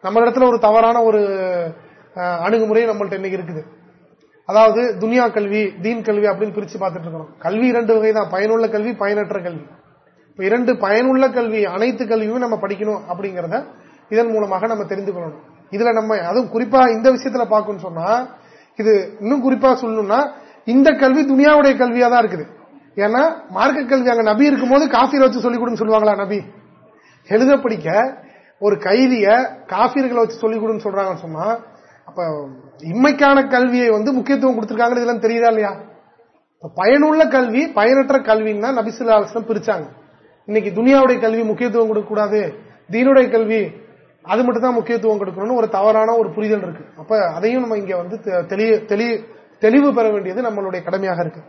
நம்ம இடத்துல ஒரு தவறான ஒரு அணுகுமுறை நம்மள்ட்ட இன்னைக்கு இருக்குது. அதாவது துனியா கல்வி தீன் கல்வி அப்படின்னு பிரிச்சு பார்த்துட்டு இருக்கிறோம் கல்வி இரண்டு வகை தான். பயனுள்ள கல்வி பயனற்ற கல்வி. இரண்டு பயனுள்ள கல்வி அனைத்து கல்வியும் நம்ம படிக்கணும் அப்படிங்கறத இதன் மூலமாக நம்ம தெரிந்து கொள்ளணும். இதுல நம்ம அதுவும் குறிப்பா இந்த விஷயத்துல பார்க்கணும்னு சொன்னா இது இன்னும் குறிப்பா சொல்லணும்னா இந்த கல்வி துனியாவுடைய கல்வியா தான் இருக்குது. ஏன்னா மார்க்க கல்வி அங்க நபி இருக்கும்போது போது வச்சு சொல்லிக் கொடுன்னு சொல்லுவாங்களா நபி? எழுத படிக்க ஒரு கைதிய காஃபீர்களை வச்சு சொல்லிக் கொடுன்னு சொல்றாங்கன்னு சொன்னா அப்ப இம்மைக்கான கல்வியை வந்து முக்கியத்துவம் கொடுத்திருக்காங்க இதெல்லாம் தெரியுதா இல்லையா? பயனுள்ள கல்வி பயனற்ற கல்வின்னா நபிசுல்லா பிரிச்சாங்க. இன்னைக்கு துனியாவுடைய கல்வி முக்கியத்துவம் கொடுக்கக்கூடாது தீனுடைய கல்வி அது மட்டும் தான் முக்கியத்துவம் கொடுக்கணும்னு ஒரு தவறான ஒரு புரிதல் இருக்கு. அப்ப அதையும் நம்ம இங்க வந்து தெளிவு பெற வேண்டியது நம்மளுடைய கடமையாக இருக்கு.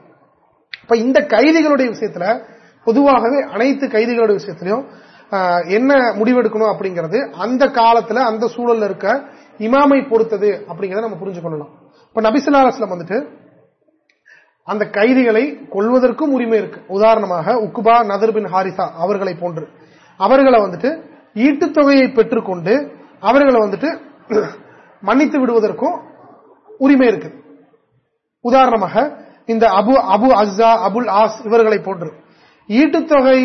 இப்ப இந்த கைதிகளுடைய விஷயத்துல பொதுவாகவே அனைத்து கைதிகளுடைய விஷயத்திலையும் என்ன முடிவெடுக்கணும் அப்படிங்கிறது அந்த காலத்துல அந்த சூழல்ல இருக்க இமாமை பொறுத்தது அப்படிங்கறத நம்ம புரிஞ்சு கொள்ளலாம். இப்ப நபிசுல்லாஸ்லம் வந்துட்டு அந்த கைதிகளை கொள்வதற்கும் உரிமை இருக்கு. உதாரணமாக உக்குபா நதர் பின் ஹாரிசா அவர்களை போன்று. அவர்களை வந்துட்டு ஈட்டுத்தொகையை பெற்றுக்கொண்டு அவர்களை வந்துட்டு மன்னித்து விடுவதற்கும் உரிமை இருக்கு. உதாரணமாக இந்த Abu Abu Azza Abul As இவர்களை போன்று. ஈட்டுத்தொகை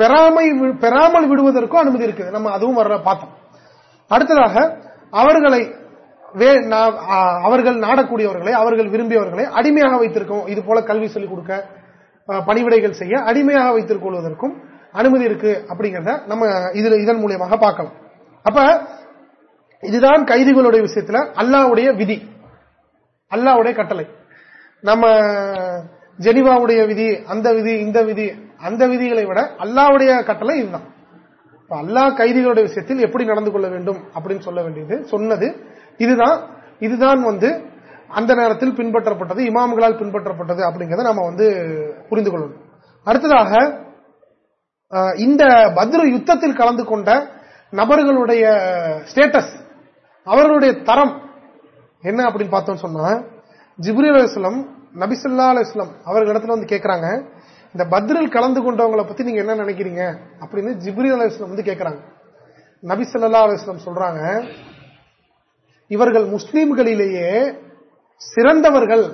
பெறாமை பெறாமல் விடுவதற்கும் அனுமதி இருக்குது. நம்ம அதுவும் வர பார்த்தோம். அடுத்ததாக அவர்களை அவர்கள் நாடக்கூடியவர்களை அவர்கள் விரும்பியவர்களை அடிமையாக வைத்திருக்கும். இது போல கல்வி சொல்லிக் கொடுக்க பணிவிடைகள் செய்ய அடிமையாக வைத்துக் கொள்வதற்கும் அனுமதி இருக்கு அப்படிங்கறத நம்ம இதுல இதன் மூலியமாக பார்க்கலாம். அப்ப இதுதான் கைதிகளுடைய விஷயத்துல அல்லாவுடைய விதி. அல்லாவுடைய கட்டளை. நம்ம ஜெனிவாவுடைய விதி அந்த விதி இந்த விதி அந்த விதிகளை விட அல்லாவுடைய கட்டளை இதுதான். அல்லாஹ் கைதிகளுடைய விஷயத்தில் எப்படி நடந்து கொள்ள வேண்டும் அப்படின்னு சொல்ல வேண்டியது சொன்னது இதுதான். இதுதான் வந்து அந்த நேரத்தில் பின்பற்றப்பட்டது இமாம்களால் பின்பற்றப்பட்டது அப்படிங்கறத நம்ம வந்து புரிந்து கொள்ளணும். அடுத்ததாக இந்த பத்ர யுத்தத்தில் கலந்து கொண்ட நபர்களுடைய ஸ்டேட்டஸ் அவர்களுடைய தரம் என்ன அப்படின்னு பார்த்தோம் சொன்னா ஜிப்ரி அலுவலம் நபிசுல்லா அலுவலம் அவர்களிடத்துல வந்து கேட்கறாங்க இந்த பத்ரில் கலந்து கொண்டவங்களை பத்தி நீங்க என்ன நினைக்கிறீங்க? அப்படின்னு ஜிப்ரி அலுவலம் வந்து கேட்கறாங்க நபிசல்லா அலுவலம் சொல்றாங்க இவர்கள் முஸ்லீம்களிலேயே சிறந்தவர்கள்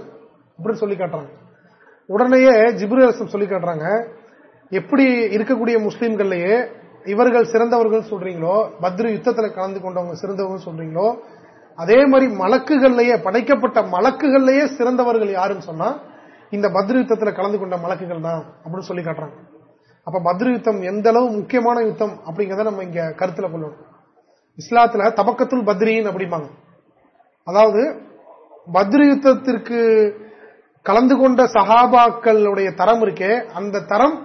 அப்படின்னு சொல்லி காட்டுறாங்க. உடனேயே ஜிப்ரி அலுவலம் சொல்லி காட்டுறாங்க எப்படி இருக்கக்கூடிய முஸ்லீம்கள்லயே இவர்கள் சிறந்தவர்கள் சொல்றீங்களோ பத்ரு யுத்தத்தில் கலந்து கொண்டவங்க சிறந்தவங்க சொல்றீங்களோ அதே மாதிரி மலக்குகள்லயே படைக்கப்பட்ட மலக்குகள்லயே சிறந்தவர்கள் யாருன்னு சொன்னா இந்த பத்ரு யுத்தத்தில் கலந்து கொண்ட மலக்குகள் தான் அப்படின்னு சொல்லி காட்டுறாங்க. அப்ப பத்ரு யுத்தம் எந்த அளவு முக்கியமான யுத்தம் அப்படிங்கறத நம்ம இங்க கருத்துல கொள்ளணும். இஸ்லாத்துல தபக்கத்துல் பத்ரீன் அப்படிம்பாங்க. அதாவது பத்ரு யுத்தத்திற்கு கலந்து கொண்ட சஹாபாக்களுடைய தரம் இருக்கே அந்த தரம்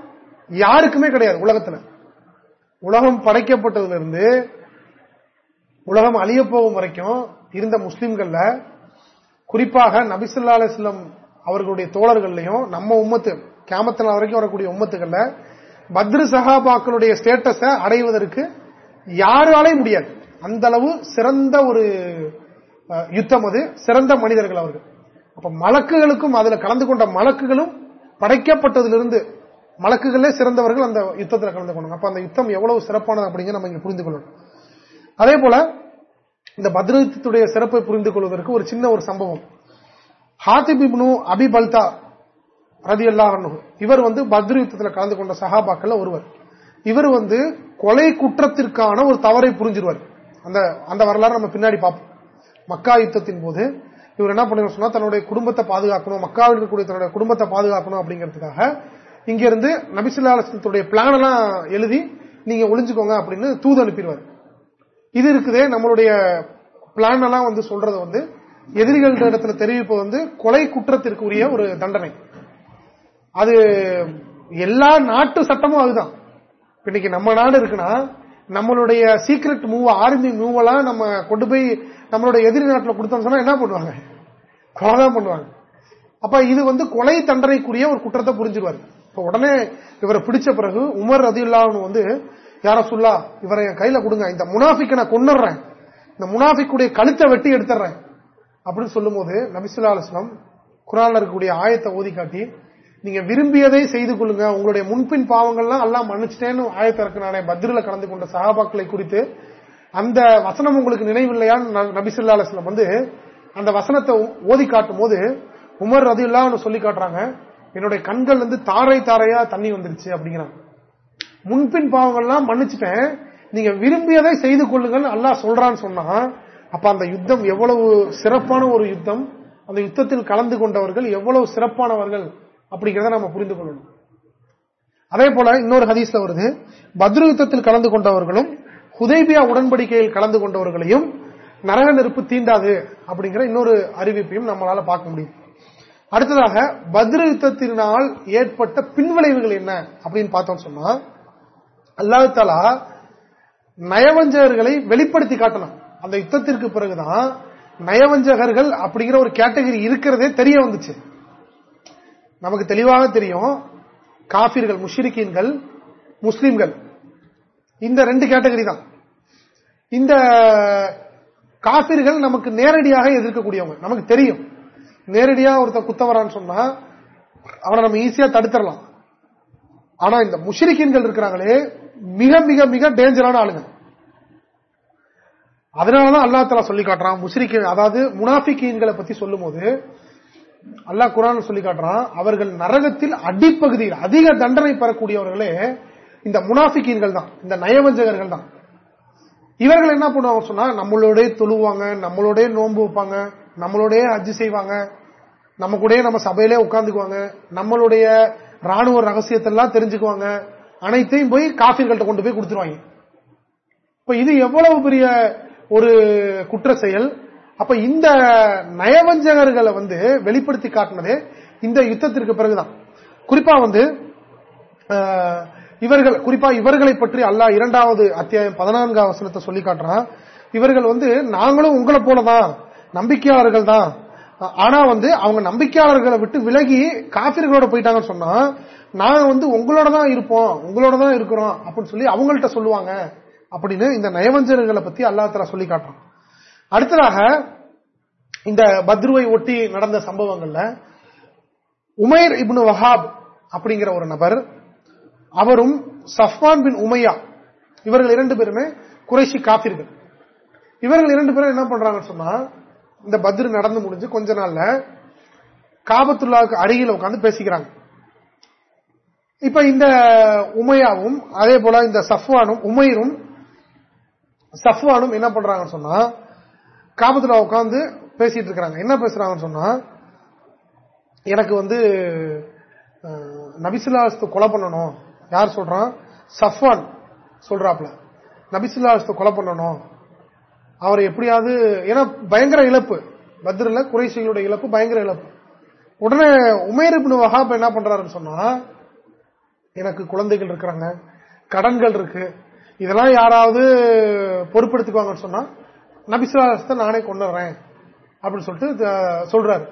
யாருக்குமே கிடையாது உலகத்துல. உலகம் படைக்கப்பட்டதிலிருந்து உலகம் அழிய போகும் வரைக்கும் இருந்த முஸ்லிம்கள்ல குறிப்பாக நபிசுல்லா அலிஸ்லம் அவர்களுடைய தோழர்கள்லையும் நம்ம உம்மத்து கேமத்தில் வரைக்கும் வரக்கூடிய உம்மத்துகள்ல பத்ரு சஹாபாக்களுடைய ஸ்டேட்டஸ அடைவதற்கு யாராலையும் முடியாது. அந்த அளவு சிறந்த ஒரு யுத்தம் அது சிறந்த மனிதர்கள் அவர்கள். அப்ப மலக்குகளுக்கும் அதுல கலந்து கொண்ட மலக்குகளும் படைக்கப்பட்டதிலிருந்து மலக்குகளே சிறந்தவர்கள் அந்த யுத்தத்தில் கலந்து கொண்டாங்க. அப்ப அந்த யுத்தம் எவ்வளவு சிறப்பானது அப்படிங்கிற நம்ம இங்க புரிந்து கொள்ளணும். அதே போல இந்த பத்ரத்துடைய சிறப்பை புரிந்து கொள்வதற்கு ஒரு சின்ன ஒரு சம்பவம். ஹாத்திபிப்னு அபிபல்தா ரதி அல்லாஹ் இவர் வந்து பத்ரு யுத்தத்தில் கலந்து கொண்ட சஹாபாக்கள் ஒருவர். இவர் வந்து கொலை குற்றத்திற்கான ஒரு தவறை புரிஞ்சிருவார். அந்த அந்த வரலாறு நம்ம பின்னாடி பார்ப்போம். மக்கா யுத்தத்தின் போது இவர் என்ன பண்ணுவார் சொன்னா தன்னுடைய குடும்பத்தை பாதுகாக்கணும் மக்காவில் இருக்கக்கூடிய தன்னுடைய குடும்பத்தை பாதுகாக்கணும் அப்படிங்கிறதுக்காக இங்கிருந்து நபிசுல்லாத்துடைய பிளான் எல்லாம் எழுதி நீங்க ஒளிஞ்சுக்கோங்க அப்படின்னு தூது அனுப்பிடுவார். இது இருக்குதே நம்மளுடைய பிளான் எல்லாம் வந்து சொல்றது வந்து எதிரிகள் இடத்துல தெரிவிப்பு வந்து கொலை குற்றத்திற்குரிய ஒரு தண்டனை. அது எல்லா நாட்டு சட்டமும் அதுதான். இன்னைக்கு நம்ம நாடு இருக்குன்னா நம்மளுடைய சீக்ரெட் மூவ் ஆர்மி மூவெல்லாம் நம்ம கொண்டு போய் நம்மளுடைய எதிரி நாட்டில் கொடுத்தோம்னு சொன்னா என்ன பண்ணுவாங்க? கொலைதான் பண்ணுவாங்க. அப்ப இது வந்து கொலை தண்டனைக்குரிய ஒரு குற்றத்தை புரிஞ்சிருவாரு. இப்ப உடனே இவரை பிடிச்ச பிறகு உமர் ரதியுல்லான்னு வந்து யார சொல்லா இவரை என் கையில கொடுங்க. இந்த முனாஃபிக்க நான் கொண்டுறேன் இந்த முனாஃபிக்குடைய கழுத்தை வெட்டி எடுத்துறேன் அப்படின்னு சொல்லும் போது நபிசுல்லா அலுவலம் குரான்ல இருக்கக்கூடிய ஆயத்தை ஓதி காட்டி நீங்க விரும்பியதை செய்து கொள்ளுங்க. உங்களுடைய முன்பின் பாவங்கள்லாம் எல்லாம் மன்னிச்சிட்டேன்னு ஆயத்தை இருக்கிறானே பத்ரில கலந்து கொண்ட சகாபாக்களை குறித்து அந்த வசனம் உங்களுக்கு நினைவில்லையான்னு நபிசுல்லா அலுவலம் வந்து அந்த வசனத்தை ஓதி காட்டும் போது உமர் ரதில்லான்னு சொல்லி காட்டுறாங்க என்னுடைய கண்கள் வந்து தாரை தாரையா தண்ணி வந்துருச்சு அப்படிங்கிறாங்க. முன்பின் பாவங்கள்லாம் மன்னிச்சுட்டேன். நீங்க விரும்பியதை செய்து கொள்ளுங்கள் அல்லா சொல்றான்னு சொன்னா அப்ப அந்த யுத்தம் எவ்வளவு சிறப்பான ஒரு யுத்தம்? அந்த யுத்தத்தில் கலந்து கொண்டவர்கள் எவ்வளவு சிறப்பானவர்கள் அப்படிங்கிறத நம்ம புரிந்து கொள்ளணும். அதே போல இன்னொரு ஹதீஸ்ல வருது பத்ரு யுத்தத்தில் கலந்து கொண்டவர்களும் ஹுதைபியா உடன்படிக்கையில் கலந்து கொண்டவர்களையும் நரக நெருப்பு தீண்டாது அப்படிங்கிற இன்னொரு அறிவிப்பையும் நம்மளால பார்க்க முடியும். அடுத்ததாக பத்ரு யுத்தத்தினால் ஏற்பட்ட பின்விளைவுகள் என்ன அப்படின்னு பார்த்தோம் சொன்னா அல்லாஹ் தாலா நயவஞ்சகர்களை வெளிப்படுத்தி காட்டணும் அந்த யுத்தத்திற்கு பிறகுதான் நயவஞ்சகர்கள் அப்படிங்கிற ஒரு கேட்டகரி இருக்கிறதே தெரிய வந்துச்சு. நமக்கு தெளிவாக தெரியும் காபிர்கள் முஷிரிக்கீன்கள் முஸ்லிம்கள் இந்த ரெண்டு கேட்டகரி தான் இந்த காபிர்கள் நமக்கு நேரடியாக எதிர்க்கக்கூடியவங்க. நமக்கு தெரியும். நேரடியாக ஒருத்தர் குத்தவரான்னு சொன்னா அவனை நம்ம ஈஸியா தடுத்துடலாம். ஆனா இந்த முஷிரிக்கீன்கள் இருக்கிறாங்களே மிக மிக மிக டேஞ்சரான ஆளுங்க. அதனாலதான் அல்லா தலா சொல்லி காட்டுறான் முஸ்ரிக்கு அதாவது முனாஃபிகீன்களை பத்தி சொல்லும் போது அல்லாஹ் குரான் சொல்லி காட்டுறான் அவர்கள் நரகத்தில் அடிப்பகுதியில் அதிக தண்டனை பெறக்கூடியவர்களே இந்த முனாஃபிகீன்கள் தான் இந்த நயவஞ்சகர்கள் தான். இவர்கள் என்ன பண்ணுவாங்க சொன்னா நம்மளோடய தொழுவாங்க நம்மளோடய நோன்பு வைப்பாங்க நம்மளோடய அஜி செய்வாங்க நம்ம கூட நம்ம சபையிலே உட்காந்துக்குவாங்க நம்மளுடைய ராணுவ ரகசியத்தெல்லாம் தெரிஞ்சுக்குவாங்க அனைத்தையும் போய் காபிர்கள்ட்ட கொண்டு போய் கொடுத்துருவாங்க. இப்ப இது எவ்வளவு பெரிய ஒரு குற்ற செயல்? அப்ப இந்த நயவஞ்சகர்களை வந்து வெளிப்படுத்தி காட்டினதே இந்த யுத்தத்திற்கு பிறகுதான். குறிப்பா வந்து இவர்கள் குறிப்பா இவர்களை பற்றி அல்லா இரண்டாவது அத்தியாயம் பதினான்காம் வசனத்தை சொல்லி காட்டுறான். இவர்கள் வந்து நாங்களும் உங்களை போலதான் நம்பிக்கையாளர்கள் தான் ஆனா வந்து அவங்க நம்பிக்கையாளர்களை விட்டு விலகி காபிர்களோட போயிட்டாங்கன்னு சொன்னா நாங்க வந்து உங்களோட தான் இருப்போம் உங்களோட தான் இருக்கிறோம் அப்படின்னு சொல்லி அவங்கள்ட்ட சொல்லுவாங்க அப்படின்னு இந்த நயவஞ்சர்களை பத்தி அல்லா தலா சொல்லி காட்டுறோம் அடுத்ததாக இந்த பத்ருவை ஒட்டி நடந்த சம்பவங்கள்ல உமேர் இப்னு வஹாப் அப்படிங்கிற ஒரு நபர் அவரும் சஃப்வான் பின் உமையா இவர்கள் இரண்டு பேருமே குறைசி காப்பீர்கள் இவர்கள் இரண்டு பேரும் என்ன பண்றாங்கன்னு சொன்னா இந்த பத்ரு நடந்து முடிஞ்சு கொஞ்ச நாள்ல காபத்துல்லாவுக்கு அருகில் உட்காந்து பேசிக்கிறாங்க. இப்ப இந்த உமையாவும் அதே போல இந்த சஃப்வானும் உமைரும் சஃப்வானும் என்ன பண்றாங்கன்னு சொன்னா காபத்துல உட்காந்து பேசிட்டு இருக்கிறாங்க. என்ன பேசுறாங்கன்னு சொன்னா எனக்கு வந்து நபிசுல்லாஸ்து கொலை பண்ணணும். யார் சொல்றான்? சஃப்வான் சொல்றாப்ல. நபிசுல்லாஸ்து கொலை பண்ணணும். அவர் எப்படியாவது ஏன்னா பயங்கர இழப்பு. பத்ரில குறைசிகளுடைய இழப்பு பயங்கர இழப்பு. உடனே உமேர் இப்னு என்ன பண்றாருன்னு சொன்னா எனக்கு குழந்தைகள் இருக்கிறாங்க கடன்கள் இருக்கு இதெல்லாம் யாராவது பொறுப்படுத்திக்குவாங்கன்னு சொன்னா நபிசுலாசத்தை நானே கொண்டுறேன் அப்படின்னு சொல்லிட்டு சொல்றாரு.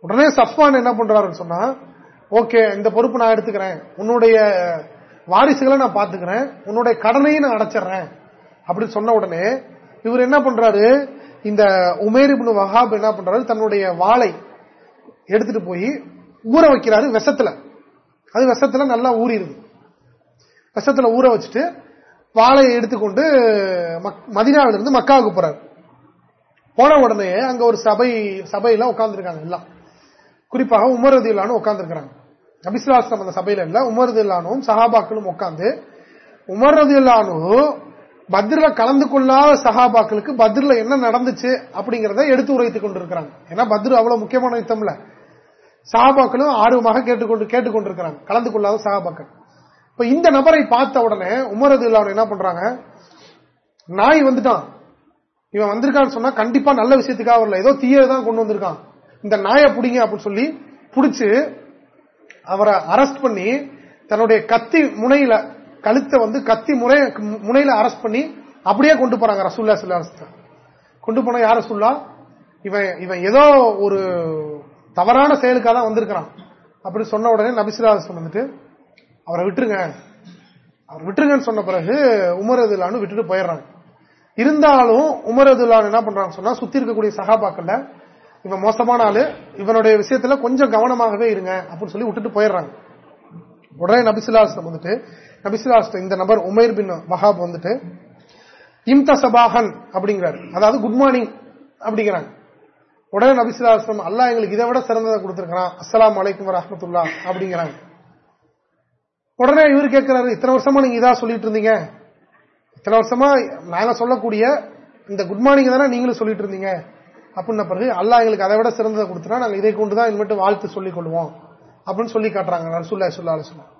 உடனே சஃப்வான் என்ன பண்றாருன்னு சொன்னா ஓகே இந்த பொறுப்பு நான் எடுத்துக்கிறேன் உன்னுடைய வாரிசுகளை நான் பாத்துக்கிறேன் உன்னுடைய கடனையும் நான் அடைச்சிடுறேன் அப்படின்னு சொன்ன உடனே இவர் என்ன பண்றாரு இந்த உமேர் வஹாப் என்ன பண்றாரு தன்னுடைய வாளை எடுத்துட்டு போய் ஊற வைக்கிறாரு விஷத்துல. அது விஷத்துல நல்லா ஊறிடுது விஷத்துல ஊற வச்சுட்டு வாழையை எடுத்துக்கொண்டு மதினாவிலிருந்து மக்காவுக்கு போறாரு. போன உடனே அங்க ஒரு சபை சபையில உட்கார்ந்துருக்காங்க எல்லாம். குறிப்பாக உமரது இல்லான்னு உட்கார்ந்துருக்காங்க நபிசுலாஸ்லம் அந்த சபையில இல்ல உமரது இல்லானும் சஹாபாக்களும் உட்கார்ந்து உமரது இல்லானு பத்ரில கலந்து கொள்ளாத சஹாபாக்களுக்கு பத்ரில என்ன நடந்துச்சு அப்படிங்கறத எடுத்து உரைத்துக் கொண்டிருக்கிறாங்க. ஏன்னா பத்ரு அவ்வளவு முக்கியமான யுத்தம்ல. சகாபாக்களும் ஆர்வமாக கேட்டுக்கொண்டு கேட்டுக்கொண்டிருக்கிறாங்க. கலந்து கொள்ளாத சகாபாக்கள். இப்ப இந்த நபரை பார்த்த உடனே உமரது இல்லாம என்ன பண்றாங்க? நாய் வந்துட்டான். இவன் வந்திருக்கான்னு சொன்னா கண்டிப்பா நல்ல விஷயத்துக்காக வரல. ஏதோ தீயதான் கொண்டு வந்திருக்கான். இந்த நாயை பிடிங்க அப்படின்னு சொல்லி பிடிச்சு அவரை அரெஸ்ட் பண்ணி தன்னுடைய கத்தி முனையில கழுத்தை வந்து கத்தி முறை முனையில அரெஸ்ட் பண்ணி அப்படியே கொண்டு போறாங்க ரசூல்லா சில கொண்டு போன யார சொல்லா இவன் இவன் ஏதோ ஒரு தவறான செயலுக்காக தான் வந்திருக்கிறான். அப்படி சொன்ன உடனே நபிசுல்லாசன் வந்துட்டு அவரை விட்டுருங்க. அவர் விட்டுருங்கன்னு சொன்ன பிறகு உமரதுல்லான்னு விட்டுட்டு போயிடுறாங்க. இருந்தாலும் உமரதுல்லான் என்ன பண்றாங்க சொன்னா சுத்தி இருக்கக்கூடிய சகாபாக்கள்ல இவன் மோசமான ஆளு இவனுடைய விஷயத்துல கொஞ்சம் கவனமாகவே இருங்க அப்படின்னு சொல்லி விட்டுட்டு போயிடுறாங்க. உடனே நபிசுல்லாஸ்லம் வந்துட்டு நபிசுல்லாஸ்லம் இந்த நபர் உமேர் பின் வஹாப் வந்துட்டு இம்த சபாஹன் அப்படிங்கிறார். அதாவது குட் மார்னிங் அப்படிங்கிறாங்க. உடனே நபிசுல்லாஸ்லம் அல்லா எங்களுக்கு இதை விட சிறந்ததை கொடுத்திருக்கிறான். அஸ்லாம் வலைக்கும் ரஹமத்துல்லா அப்படிங்கிறாங்க. உடனே இவர் கேட்கிறாரு இத்தனை வருஷமா நீங்க இதா சொல்லிட்டு இருந்தீங்க? இத்தனை வருஷமா நாங்க சொல்லக்கூடிய இந்த குட் மார்னிங் தானே நீங்களும் சொல்லிட்டு இருந்தீங்க? அப்படின்ன பிறகு அல்லா எங்களுக்கு அதை விட சிறந்ததை கொடுத்துனா நாங்க இதை கொண்டுதான் இனிமேட்டு வாழ்த்து சொல்லிக் கொள்வோம். அப்படின்னு சொல்லி காட்டுறாங்க ரசூல்லா சொல்லா அலுவலம்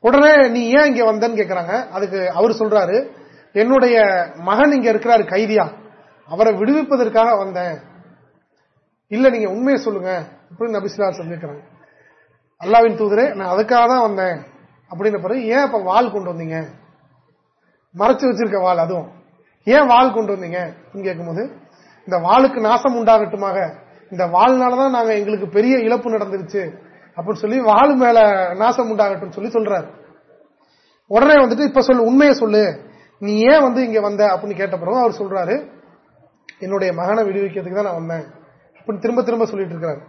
உடனே நீ ஏன் இங்க வந்தன்னு கேட்கிறாங்க அதுக்கு அவர் சொல்றாரு என்னுடைய மகன் இங்க இருக்கிறாரு கைதியா. அவரை விடுவிப்பதற்காக வந்தேன். இல்ல நீங்க உண்மையை சொல்லுங்க அப்படின்னு நபிசுல்லா சொல்லியிருக்கிறாங்க. அல்லாவின் தூதரே நான் அதுக்காக தான் வந்தேன் அப்படின்னு பிறகு ஏன் அப்ப வால் கொண்டு வந்தீங்க? மறைச்சு வச்சிருக்க வால் அதுவும். ஏன் வால் கொண்டு வந்தீங்க? கேட்கும்போது இந்த வாளுக்கு நாசம் உண்டாகட்டுமாக இந்த வாழ்னாலதான் நாங்க எங்களுக்கு பெரிய இழப்பு நடந்துருச்சு அப்படின்னு சொல்லி வாழ் மேல நாசம் உண்டாகட்டும் சொல்லி சொல்றாரு. உடனே வந்துட்டு இப்ப சொல்லு உண்மையை சொல்லு நீ ஏன் வந்து இங்க வந்த? அப்படின்னு கேட்ட பிறகு அவர் சொல்றாரு என்னுடைய மகனை விடுவிக்கிறதுக்கு தான் நான் வந்தேன். திரும்ப திரும்ப சொல்லிட்டு இருக்கிறாங்க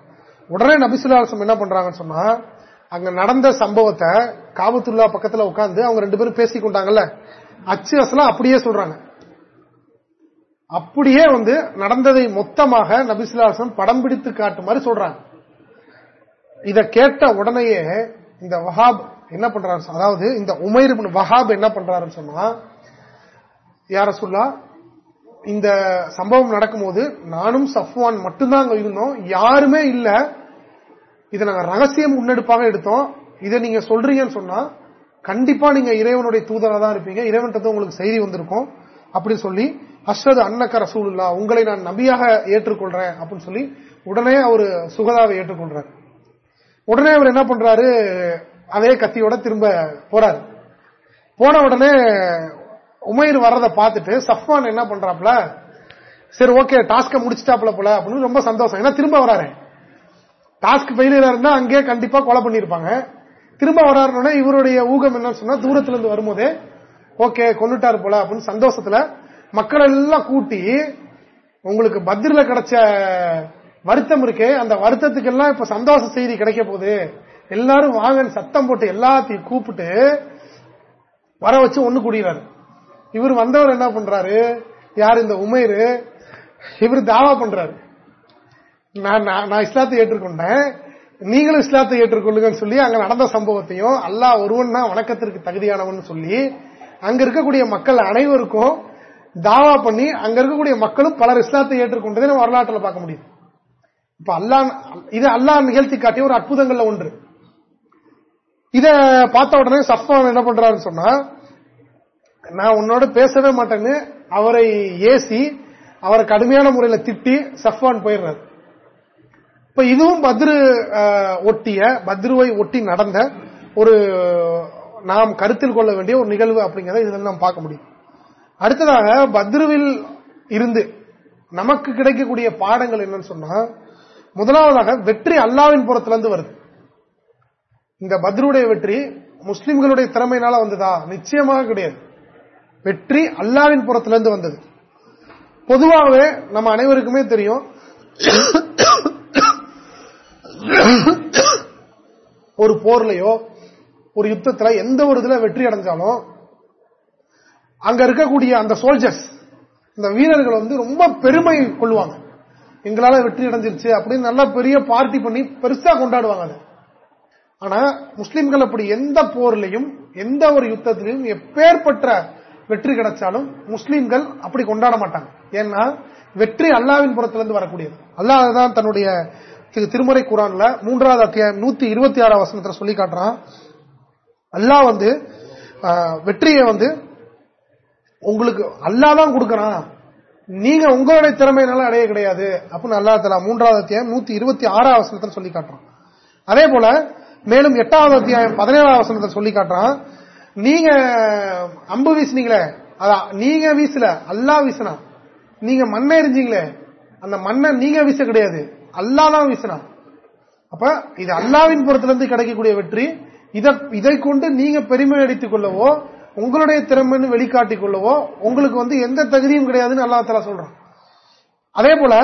உடனே நபிசுல்லாசம் என்ன பண்றாங்கன்னு சொன்னா அங்க நடந்த சம்பவத்தை காபத்துல்லா பக்கத்துல உட்காந்து அவங்க ரெண்டு பேரும் பேசி கொண்டாங்கல்ல அச்சு அசலாம் அப்படியே சொல்றாங்க. அப்படியே வந்து நடந்ததை மொத்தமாக நபிசுல்லாசம் படம் பிடித்து காட்டுமாறு சொல்றாங்க. இத கேட்ட உடனேயே இந்த வஹாப் என்ன பண்றாரு? அதாவது இந்த உமைர் வஹாப் என்ன பண்றாருன்னு சொன்னா யார சொல்லா இந்த சம்பவம் நடக்கும்போது நானும் சஃப்வான் மட்டும்தான் அங்க இருந்தோம். யாருமே இல்ல. இதை நாங்க ரகசியம் முன்னெடுப்பாக எடுத்தோம். இதை நீங்க சொல்றீங்கன்னு சொன்னா கண்டிப்பா நீங்க இறைவனுடைய தூதரா தான் இருப்பீங்க. இறைவன்றது உங்களுக்கு செய்தி வந்திருக்கும். அப்படின்னு சொல்லி அஸ்ரது அன்னக்க ரசூலுல்லா உங்களை நான் நபியாக ஏற்றுக்கொள்றேன் அப்படின்னு சொல்லி உடனே அவர் சுகதாவை ஏற்றுக்கொள்றாரு. உடனே அவர் என்ன பண்றாரு? அதே கத்தியோட திரும்ப போறாரு. போன உடனே உமைர் வர்றதை பார்த்துட்டு சஃப்வான் என்ன பண்றாப்ல சரி ஓகே டாஸ்க முடிச்சிட்டாப்ல போல அப்படின்னு ரொம்ப சந்தோஷம். ஏன்னா திரும்ப வராரு. டாஸ்க் ஃபெயிலியரா இருந்தா அங்கே கண்டிப்பா கொலை பண்ணிருப்பாங்க. திரும்ப வராருன்னா இவருடைய ஊகம் என்னன்னு சொன்னா தூரத்துல இருந்து வரும்போதே ஓகே கொண்டுட்டாரு போல அப்படின்னு சந்தோஷத்துல மக்கள் எல்லாம் கூட்டி உங்களுக்கு பத்ரில கிடைச்ச வருத்தம் இருக்கே அந்த வருத்தத்துக்கு எல்லாம் இப்ப சந்தோஷ செய்தி கிடைக்க போகுது. எல்லாரும் வாங்கன்னு சத்தம் போட்டு எல்லாத்தையும் கூப்பிட்டு வர வச்சு ஒண்ணு கூடிறாரு இவர் வந்தவர் என்ன பண்றாரு? யார் இந்த உமைரு? இவர் தாவா பண்றாரு. நான் நான் இஸ்லாத்தை ஏற்றுக்கொண்டேன். நீங்களும் இஸ்லாத்தை ஏற்றுக்கொள்ளுங்கன்னு சொல்லி அங்க நடந்த சம்பவத்தையும் அல்லாஹ் ஒருவன் தான் வணக்கத்திற்கு தகுதியானவன் சொல்லி அங்க இருக்கக்கூடிய மக்கள் அனைவருக்கும் தாவா பண்ணி அங்க இருக்கக்கூடிய மக்களும் பலர் இஸ்லாத்தை ஏற்றுக்கொண்டதை நம்ம வரலாற்றில் பார்க்க முடியும் இப்ப அல்லா இது அல்லாஹ் நிகழ்த்தி காட்டிய ஒரு அற்புதங்கள்ல ஒன்று. இத பார்த்த உடனே சஃபான் என்ன பண்றாருன்னு சொன்னா நான் உன்னோட பேசவே மாட்டேன்னு அவரை ஏசி அவரை கடுமையான முறையில் திட்டி சஃப்வான் போயிடுறாரு. இப்ப இதுவும் பத்ரு ஒட்டிய பத்ருவை ஒட்டி நடந்த ஒரு நாம் கருத்தில் கொள்ள வேண்டிய ஒரு நிகழ்வு அப்படிங்கறத இதுல நாம் பார்க்க முடியும். அடுத்ததாக பத்ருவில் இருந்து நமக்கு கிடைக்கக்கூடிய பாடங்கள் என்னன்னு சொன்னா முதலாவதாக வெற்றி அல்லாவின் புறத்திலிருந்து வருது. இந்த பத்ருடைய வெற்றி முஸ்லிம்களுடைய திறமையினால வந்ததா? நிச்சயமாக கிடையாது. வெற்றி அல்லாவின் புறத்திலிருந்து வந்தது. பொதுவாகவே நம்ம அனைவருக்குமே தெரியும். ஒரு போர்லயோ ஒரு யுத்தத்துல எந்த ஒரு இதுல வெற்றி அடைஞ்சாலும் அங்க இருக்கக்கூடிய அந்த சோல்ஜர்ஸ் இந்த வீரர்கள் வந்து ரொம்ப பெருமை கொள்வாங்க. எங்களால வெற்றி அடைஞ்சிருச்சு அப்படின்னு நல்லா பெரிய பார்ட்டி பண்ணி பெருசா கொண்டாடுவாங்க அது. ஆனா முஸ்லிம்கள் அப்படி எந்த போர்லையும் எந்த ஒரு யுத்தத்திலையும் எப்பேற்பட்ட வெற்றி கிடைச்சாலும் முஸ்லீம்கள் அப்படி கொண்டாட மாட்டாங்க. ஏன்னா வெற்றி அல்லாவின் புறத்திலிருந்து வரக்கூடியது. அல்லாஹ் தான் தன்னுடைய திருமுறை குரான்ல மூன்றாவது அத்தியாயம் நூத்தி இருபத்தி ஆறாம் வசனத்துல சொல்லி காட்டுறான். அல்லாஹ் வந்து வெற்றியை வந்து உங்களுக்கு அல்லா தான் கொடுக்கறான். நீங்க உங்களுடைய திறமையினால அடைய கிடையாது. அப்படின்னு அல்லா தலா மூன்றாவது அத்தியாயம் நூத்தி இருபத்தி ஆறாம் வசனத்தில் சொல்லி காட்டுறான். அதே போல மேலும் எட்டாவது அத்தியாயம் பதினேழாம் வசனத்தில் சொல்லி காட்டுறான். நீங்க அம்பு வீசினீங்களே அதான் நீங்க வீசல அல்லா வீசினா. நீங்க மண்ணை எரிஞ்சீங்களே அந்த மண்ணை நீங்க வீச கிடையாது அல்லா தான் வீசினா. அப்ப இது அல்லாவின் புறத்திலிருந்து கிடைக்கக்கூடிய வெற்றி இதை கொண்டு நீங்க பெருமை அடித்துக் கொள்ளவோ உங்களுடைய திறமைன்னு வெளிக்காட்டிக் கொள்ளவோ உங்களுக்கு வந்து எந்த தகுதியும் கிடையாதுன்னு அல்லா தலா சொல்றான். அதே போல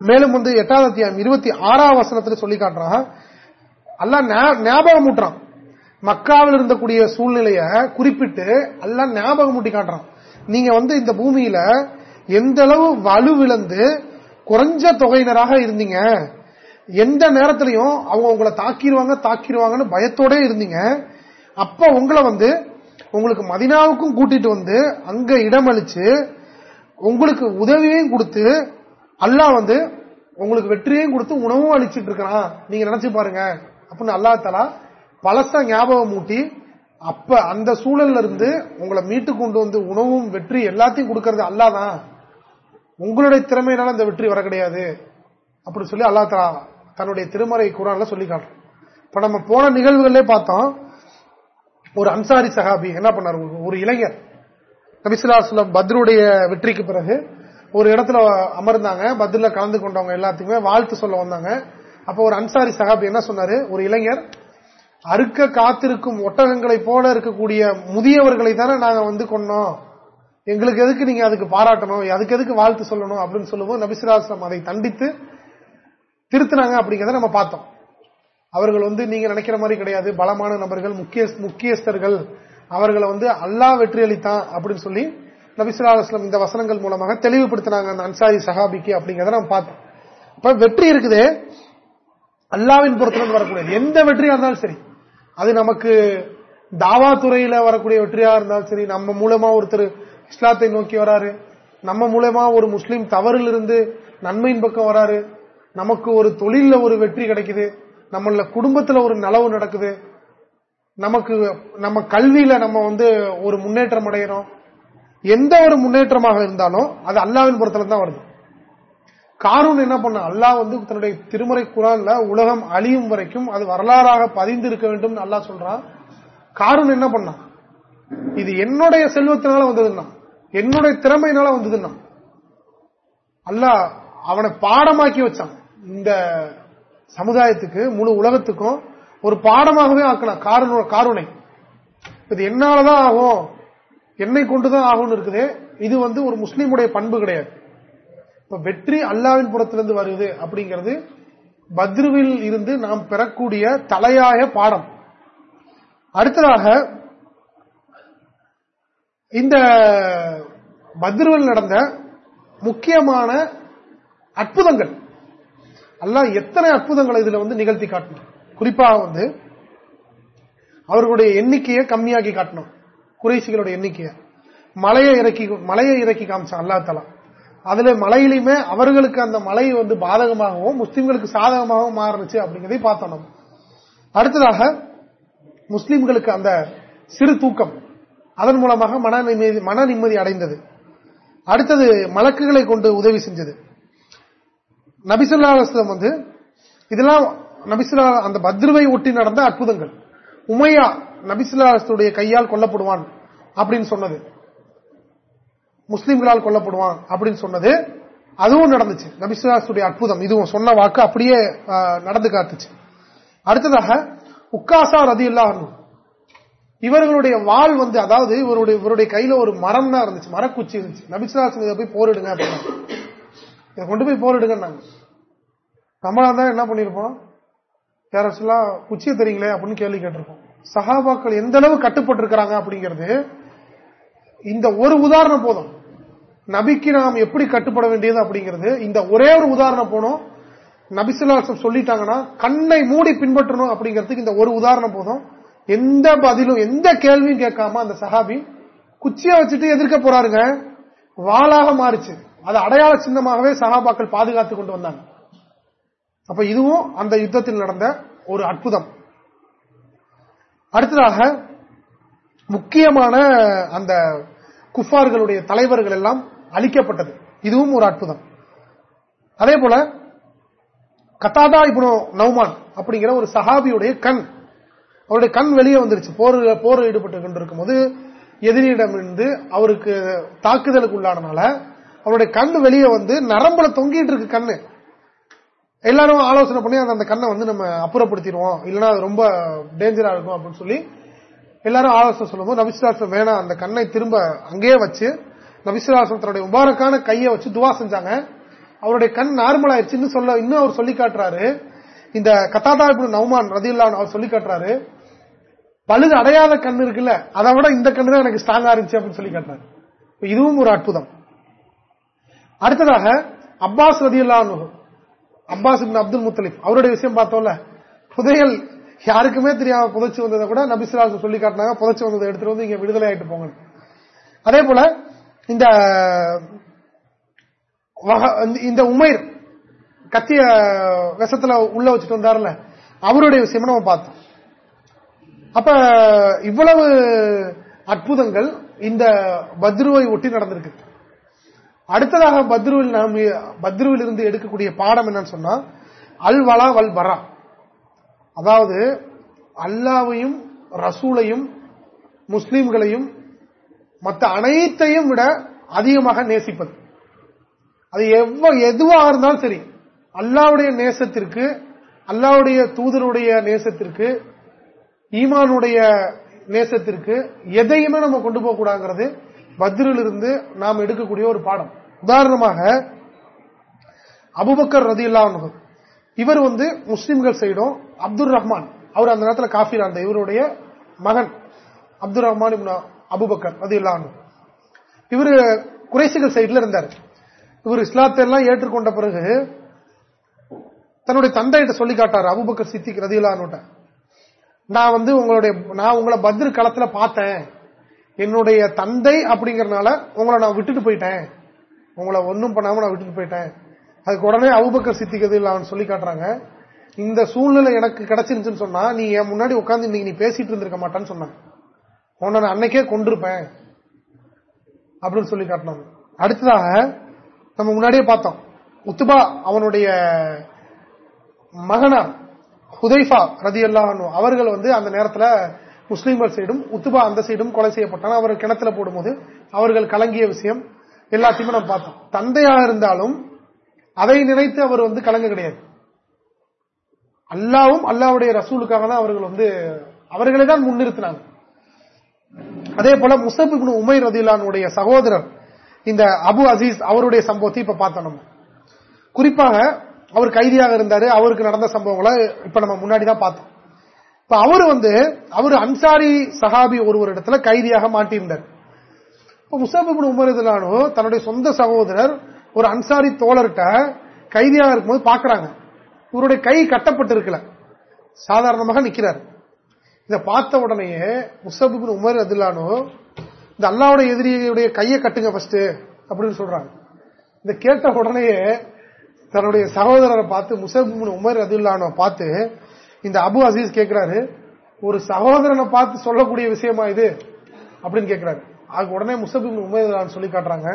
மேலும் வந்து எட்டாவது அத்தியாயம் இருபத்தி ஆறாம் வசனத்துல சொல்லி காட்டுறான். அல்லா ஞாபகம் ஊட்டுறான். மக்காவில் இருந்தக்கூடிய சூழ்நிலைய குறிப்பிட்டு எல்லாம் ஞாபகம் மூட்டி காட்டுறான். நீங்க வந்து இந்த பூமியில எந்த அளவு வலுவிழந்து குறைஞ்ச தொகையினராக இருந்தீங்க. எந்த நேரத்திலையும் அவங்க உங்களை தாக்கிடுவாங்க தாக்கிடுவாங்கன்னு பயத்தோட இருந்தீங்க. அப்ப உங்களை வந்து உங்களுக்கு மதினாவுக்கும் கூட்டிட்டு வந்து அங்க இடமளிச்சு உங்களுக்கு உதவியையும் கொடுத்து அல்லாஹ் வந்து உங்களுக்கு வெற்றியையும் கொடுத்து உணவும் அளிச்சிட்டு இருக்கிறான். நீங்க நினைச்சு பாருங்க. அப்படின்னு அல்லா தலா பழச ஞாபகம் மூட்டி அப்ப அந்த சூழல்ல இருந்து உங்களை மீட்டு கொண்டு வந்து உணவும் வெற்றி எல்லாத்தையும் கொடுக்கறது அல்லாதான். உங்களுடைய திறமையினால அந்த வெற்றி வர கிடையாது. அப்படின்னு சொல்லி அல்லா தலா தன்னுடைய திருமறை குரான்ல சொல்லி காட்டுறோம் இப்ப நம்ம போன நிகழ்வுகளே பார்த்தோம் ஒரு அன்சாரி சஹாபி என்ன பண்ணார்? ஒரு இளைஞர். நபிசுல்லாஸ்லம் பத்ருடைய வெற்றிக்கு பிறகு ஒரு இடத்துல அமர்ந்தாங்க. பத்ரில் கலந்து கொண்டவங்க எல்லாத்துக்குமே வாழ்த்து சொல்ல வந்தாங்க. அப்ப ஒரு அன்சாரி சஹாபி என்ன சொன்னாரு? ஒரு இளைஞர் அறுக்க காத்திருக்கும் ஒட்டகங்களை போல இருக்கக்கூடிய முதியவர்களை தானே நாங்க வந்து கொண்டோம். எங்களுக்கு எதுக்கு நீங்க அதுக்கு பாராட்டணும்? அதுக்கு எதுக்கு வாழ்த்து சொல்லணும்? அப்படின்னு சொல்லும்போது நபிசுராசனம் அதை தண்டித்து திருத்தினாங்க. அப்படிங்கறத நம்ம பார்த்தோம். அவர்கள் வந்து நீங்க நினைக்கிற மாதிரி கிடையாது. பலமான நபர்கள் முக்கிய முக்கியஸ்தர்கள். அவர்களை வந்து அல்லா வெற்றி அளித்தான் அப்படின்னு சொல்லி நபிசுல்லா இந்த வசனங்கள் மூலமாக தெளிவுபடுத்தினாங்க அந்த அன்சாரி சஹாபிக்கு அப்படிங்கறத நம்ம பார்த்தோம். இப்ப வெற்றி இருக்குது. அல்லாவின் பொறுத்தவரை வரக்கூடியது எந்த வெற்றியா இருந்தாலும் சரி. அது நமக்கு தாவா துறையில வரக்கூடிய வெற்றியா இருந்தாலும் சரி நம்ம மூலமா ஒருத்தர் இஸ்லாத்தை நோக்கி வராரு. நம்ம மூலமா ஒரு முஸ்லீம் தவறிலிருந்து நன்மையின் பக்கம் வராரு. நமக்கு ஒரு தொழில ஒரு வெற்றி கிடைக்குது. நம்மள குடும்பத்துல ஒரு நலவு நடக்குது. நமக்கு நம்ம கல்வியில நம்ம வந்து ஒரு முன்னேற்றம் அடைகிறோம் எந்த ஒரு முன்னேற்றமாக இருந்தாலும் அது அல்லாவின் புறத்துல தான் வருது. காரூன் என்ன பண்ண அல்லாஹ் வந்து தன்னுடைய திருமறை குரான்ல உலகம் அழியும் வரைக்கும் அது வரலாறாக பதிந்து இருக்க வேண்டும் அல்லாஹ் சொல்றான். காரூன் என்ன பண்ணான் இது என்னுடைய செல்வத்தினால வந்ததுன்னா என்னுடைய திறமையினால வந்ததுன்னா அல்லாஹ் அவனை பாடமாக்கி வச்சான். இந்த சமுதாயத்துக்கு முழு உலகத்துக்கும் ஒரு பாடமாகவே ஆக்கலாம் காருணை இது என்னாலதான் ஆகும் என்னை கொண்டுதான் ஆகும்னு இருக்குது இது வந்து ஒரு முஸ்லீமுடைய பண்பு கிடையாது. இப்ப வெற்றி அல்லாவின் புறத்திலிருந்து வருது அப்படிங்கிறது பத்ருவில் இருந்து நாம் பெறக்கூடிய தலையாய பாடம். அடுத்ததாக இந்த பத்ருவில் நடந்த முக்கியமான அற்புதங்கள். அல்லாஹ் எத்தனை அற்புதங்களை இதுல வந்து நிகழ்த்தி காட்டணும் குறிப்பாக வந்து அவர்களுடைய எண்ணிக்கையை கம்மியாக்கி காட்டணும் குறைசிகளுடைய எண்ணிக்கையை. மலையை இறக்கி மலையை இறக்கி காமிச்சான் அல்லா தலா அதுல மலையிலுமே அவர்களுக்கு அந்த மலை வந்து பாதகமாகவும் முஸ்லிம்களுக்கு சாதகமாகவும் மாறுச்சு அப்படிங்கிறதை பார்த்தோம் நம்ம. அடுத்ததாக முஸ்லிம்களுக்கு அந்த சிறு தூக்கம் அதன் மூலமாக மன நிம்மதி மன நிம்மதி அடைந்தது. அடுத்தது மலக்குகளை கொண்டு உதவி செஞ்சது. நபிசுல்லா வந்து இதெல்லாம் நபிசுல்லா அந்த பத்ருவை ஒட்டி நடந்த அற்புதங்கள். உமையா நபிசுல்லாத்துடைய கையால் கொல்லப்படுவான் அப்படின்னு சொன்னது. முஸ்லீம்களால் கொல்லப்படுவான் அப்படின்னு சொன்னது அதுவும் நடந்துச்சு. நபிசுல்லாத்துடைய அற்புதம். இதுவும் சொன்ன வாக்கு அப்படியே நடந்து காத்துச்சு அடுத்ததாக உக்காசா ரதி இல்லாஹனும் இவர்களுடைய வாள் வந்து அதாவது இவருடைய இவருடைய கையில ஒரு மரம் தான் இருந்துச்சு. மரக்குச்சி இருந்துச்சு. நபிசுல்லாசன் இதை போய் போரிடுங்க அப்படின்னா. இதை கொண்டு போய் போரிடுங்க நாங்க. நம்மளா தான் என்ன பண்ணிருப்போம் யாராச்சும் குச்சியை தெரியுங்களே அப்படின்னு கேள்வி கேட்டிருப்போம் சஹாபாக்கள் எந்த அளவு கட்டுப்பட்டு இருக்கிறாங்க அப்படிங்கிறது இந்த ஒரு உதாரணம் போதும். நபிக்கு நாம் எப்படி கட்டுப்பட வேண்டியது அப்படிங்கிறது இந்த ஒரே ஒரு உதாரணம் போனோம். நபிசுல்லாசம் சொல்லிட்டாங்கன்னா கண்ணை மூடி பின்பற்றணும் அப்படிங்கிறதுக்கு இந்த ஒரு உதாரணம் போதும். எந்த பதிலும் எந்த கேள்வியும் கேட்காம அந்த சஹாபி குச்சியை வச்சுட்டு எதிர்க்க போறாருங்க. வாளாக மாறிச்சு. அது அடையாள சின்னமாகவே சகாபாக்கள் பாதுகாத்து கொண்டு வந்தாங்க. அப்ப இதுவும் அந்த யுத்தத்தில் நடந்த ஒரு அற்புதம். அடுத்ததாக முக்கியமான அந்த குஃபார்களுடைய தலைவர்கள் எல்லாம் அழிக்கப்பட்டது. இதுவும் ஒரு அற்புதம். அதே போல கத்தாதா இப்போ நௌமான் அப்படிங்கிற ஒரு சஹாபியுடைய கண். அவருடைய கண் வெளியே வந்துருச்சு. போர் போர் ஈடுபட்டு கொண்டிருக்கும் போது எதிரியிடமிருந்து அவருக்கு தாக்குதலுக்கு உள்ளானனால அவருடைய கண் வெளியே வந்து நரம்புல தொங்கிட்டு இருக்கு கண்ணு. எல்லாரும் ஆலோசனை பண்ணி அந்த கண்ணை வந்து நம்ம அப்புறப்படுத்திடுவோம். இல்லைன்னா ரொம்ப டேஞ்சரா இருக்கும் அப்படின்னு சொல்லி எல்லாரும் ஆலோசனை சொல்லும்போது நபிசுலாசம் வேணாம் அந்த கண்ணை திரும்ப அங்கேயே வச்சு நபிசுலாசம் தன்னுடைய முபாரக்கான கையை வச்சு துவா செஞ்சாங்க. அவருடைய கண் நார்மல் ஆயிடுச்சுன்னு சொல்ல இன்னும் அவர் சொல்லி காட்டுறாரு. இந்த கத்தாதா இப்படி நவுமான் ரதில்லா அவர் சொல்லி காட்டுறாரு. பழுது அடையாத கண் இருக்குல்ல அதை விட இந்த கண்ணு தான் எனக்கு ஸ்ட்ராங்கா இருந்துச்சு அப்படின்னு சொல்லி காட்டுறாரு. இதுவும் ஒரு அற்புதம். அடுத்ததாக அப்பாஸ் ரதியுல்லா அப்பாஸ் அப்துல் முத்தலிப் அவருடைய விஷயம் பார்த்தோம்ல புதையல் யாருக்குமே தெரியாம புதைச்சு வந்ததை கூட நபிசுலாசு சொல்லி காட்டினாங்க. புதைச்சு வந்ததை எடுத்துட்டு வந்து இங்க விடுதலை ஆயிட்டு போங்க அதே போல இந்த இந்த உமைர் கத்திய விஷத்துல உள்ள வச்சுட்டு வந்தாருல அவருடைய விஷயமா நம்ம பார்த்தோம். அப்ப இவ்வளவு அற்புதங்கள் இந்த பத்ருவை ஒட்டி நடந்திருக்கு. அடுத்ததாக பத்ருவில் நாம் பத்ருவில் இருந்து எடுக்கக்கூடிய பாடம் என்னன்னு சொன்னா அல் வலா வல் பரா. அதாவது அல்லாவையும் ரசூலையும் முஸ்லீம்களையும் மற்ற அனைத்தையும் விட அதிகமாக நேசிப்பது. அது எவ்வ எதுவாக இருந்தாலும் சரி அல்லாவுடைய நேசத்திற்கு அல்லாவுடைய தூதருடைய நேசத்திற்கு ஈமானுடைய நேசத்திற்கு எதையுமே நம்ம கொண்டு போக கூடாங்கிறது பத்ரில் இருந்து நாம் எடுக்கக்கூடிய ஒரு பாடம். உதாரணமாக அபுபக்கர் ரதி இல்லாமல் இவர் வந்து முஸ்லிம்கள் சைடும் அப்துல் ரஹ்மான் அவர் அந்த நேரத்தில் காஃபி அந்த இவருடைய மகன் அப்துல் ரஹ்மான் அபுபக்கர் அது இல்லாமல் இவர் குறைசிகள் சைட்ல இருந்தார். இவர் இஸ்லாத்தை எல்லாம் ஏற்றுக்கொண்ட பிறகு தன்னுடைய தந்தையிட்ட சொல்லி காட்டார் அபுபக்கர் சித்திக் ரதிலான்னு நான் வந்து உங்களுடைய நான் உங்களை பத்ரு களத்துல பார்த்தேன். என்னுடைய தந்தை அப்படிங்கறனால உங்களை நான் விட்டுட்டு போயிட்டேன். உங்களை ஒன்னும் பண்ணாம நான் விட்டுட்டு போயிட்டேன். அதுக்கு உடனே அபுபக்கர் சித்திக்கிறது அவன் சொல்லி காட்டுறாங்க. இந்த சூழ்நிலை எனக்கு கிடைச்சிருச்சுன்னு சொன்னா நீ என் முன்னாடி உட்காந்து இன்னைக்கு நீ பேசிட்டு இருந்திருக்க மாட்டான்னு சொன்னாங்க. உன்னை நான் அன்னைக்கே கொண்டிருப்பேன் அப்படின்னு சொல்லி காட்டினாங்க. அடுத்ததாக நம்ம முன்னாடியே பார்த்தோம். உத்துபா அவனுடைய மகனார் ஹுதைஃபா ரதி அல்லாஹ் அவர்கள் வந்து அந்த நேரத்தில் முஸ்லீம்கள் சைடும் உத்துபா அந்த சைடும் கொலை செய்யப்பட்டாங்க. அவர் கிணத்துல போடும்போது அவர்கள் கலங்கிய விஷயம் எல்லாத்தையுமே நம்ம பார்த்தோம். தந்தையாக இருந்தாலும் அதை நினைத்து அவர் வந்து கலங்க கிடையாது. அல்லாவும் அல்லாவுடைய ரசூலுக்காக தான் அவர்கள் வந்து அவர்களை தான் முன்னிறுத்தினாங்க. அதே போல முசப் உமை ரதிலானுடைய சகோதரர் இந்த அபு அசீஸ் அவருடைய சம்பவத்தை இப்ப பார்த்தோம் நம்ம. குறிப்பாக அவர் கைதியாக இருந்தாரு அவருக்கு நடந்த சம்பவங்களை இப்ப நம்ம முன்னாடி தான் பார்த்தோம். இப்ப அவரு வந்து அவர் அன்சாரி சஹாபி ஒருவர் இடத்துல கைதியாக மாட்டியிருந்தார். இப்ப முசாபிபின் உமர் தன்னுடைய சொந்த சகோதரர் ஒரு அன்சாரி தோழர்கிட்ட கைதியாக இருக்கும்போது பாக்குறாங்க. இவருடைய கை கட்டப்பட்டு இருக்கல சாதாரணமாக நிக்கிறார். இதை பார்த்த உடனேயே முசபிபின் உமர் அதில்லானோ இந்த அல்லாவுடைய எதிரியுடைய கையை கட்டுங்க ஃபர்ஸ்ட் அப்படின்னு சொல்றாங்க. இதை கேட்ட உடனேயே தன்னுடைய சகோதரரை பார்த்து முசபிபின் உமர் அதில்லானோ பார்த்து இந்த அபு அசீஸ் கேட்கிறாரு ஒரு சகோதரனை பார்த்து சொல்லக்கூடிய விஷயமா இது? அப்படின்னு கேட்கிறாரு அதுக்கு உடனே முசபிபின் உமர் சொல்லி காட்டுறாங்க.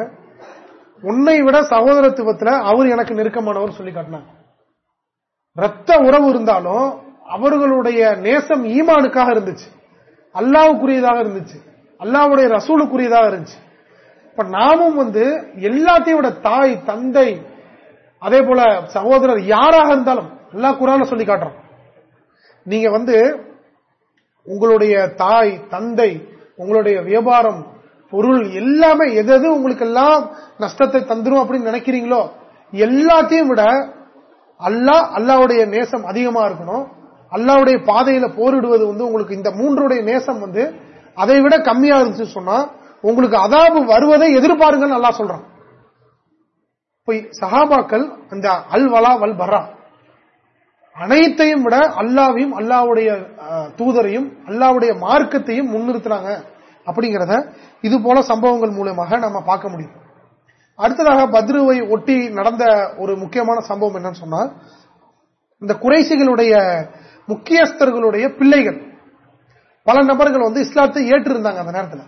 உன்னை விட சகோதரத்துவத்தில் அவர் எனக்கு நெருக்கமானவர் சொல்லி காட்டினாங்க. ரத்த உறவு இருந்தாலும் அவர்களுடைய நேசம் ஈமானுக்காக இருந்துச்சு. அல்லாவுக்குரியதாக இருந்துச்சு. அல்லாவுடைய ரசூலுக்குரியதாக இருந்துச்சு. இப்ப நாமும் வந்து எல்லாத்தையும் விட தாய் தந்தை அதே போல சகோதரர் யாராக இருந்தாலும் எல்லா குரான சொல்லி காட்டுறோம் நீங்க வந்து உங்களுடைய தாய் தந்தை உங்களுடைய வியாபாரம் பொருள் எல்லாமே எதது உங்களுக்கு எல்லாம் நஷ்டத்தை தந்துரும் அப்படின்னு நினைக்கிறீங்களோ எல்லாத்தையும் விட அல்லா அல்லாவுடைய நேசம் அதிகமா இருக்கணும். அல்லாவுடைய பாதையில போரிடுவது வந்து உங்களுக்கு இந்த மூன்றுடைய நேசம் வந்து அதை விட கம்மியா இருந்துச்சு சொன்னா உங்களுக்கு அதாபு வருவதை எதிர்பாருங்க நல்லா சொல்றான். சஹாபாக்கள் அந்த அல் வலா வல் பரா அனைத்தையும் விட அல்லாவையும் அல்லாவுடைய தூதரையும் அல்லாவுடைய மார்க்கத்தையும் முன்னிறுத்துறாங்க அப்படிங்கறத இது போல சம்பவங்கள் மூலமாக நம்ம பார்க்க முடியும். அடுத்ததாக பத்ருவை ஒட்டி நடந்த ஒரு முக்கியமான சம்பவம் என்னன்னு சொன்னா இந்த குறைசிகளுடைய முக்கியஸ்தர்களுடைய பிள்ளைகள். பல நபர்கள் வந்து இஸ்லாத்தை ஏற்று இருந்தாங்க அந்த நேரத்தில்.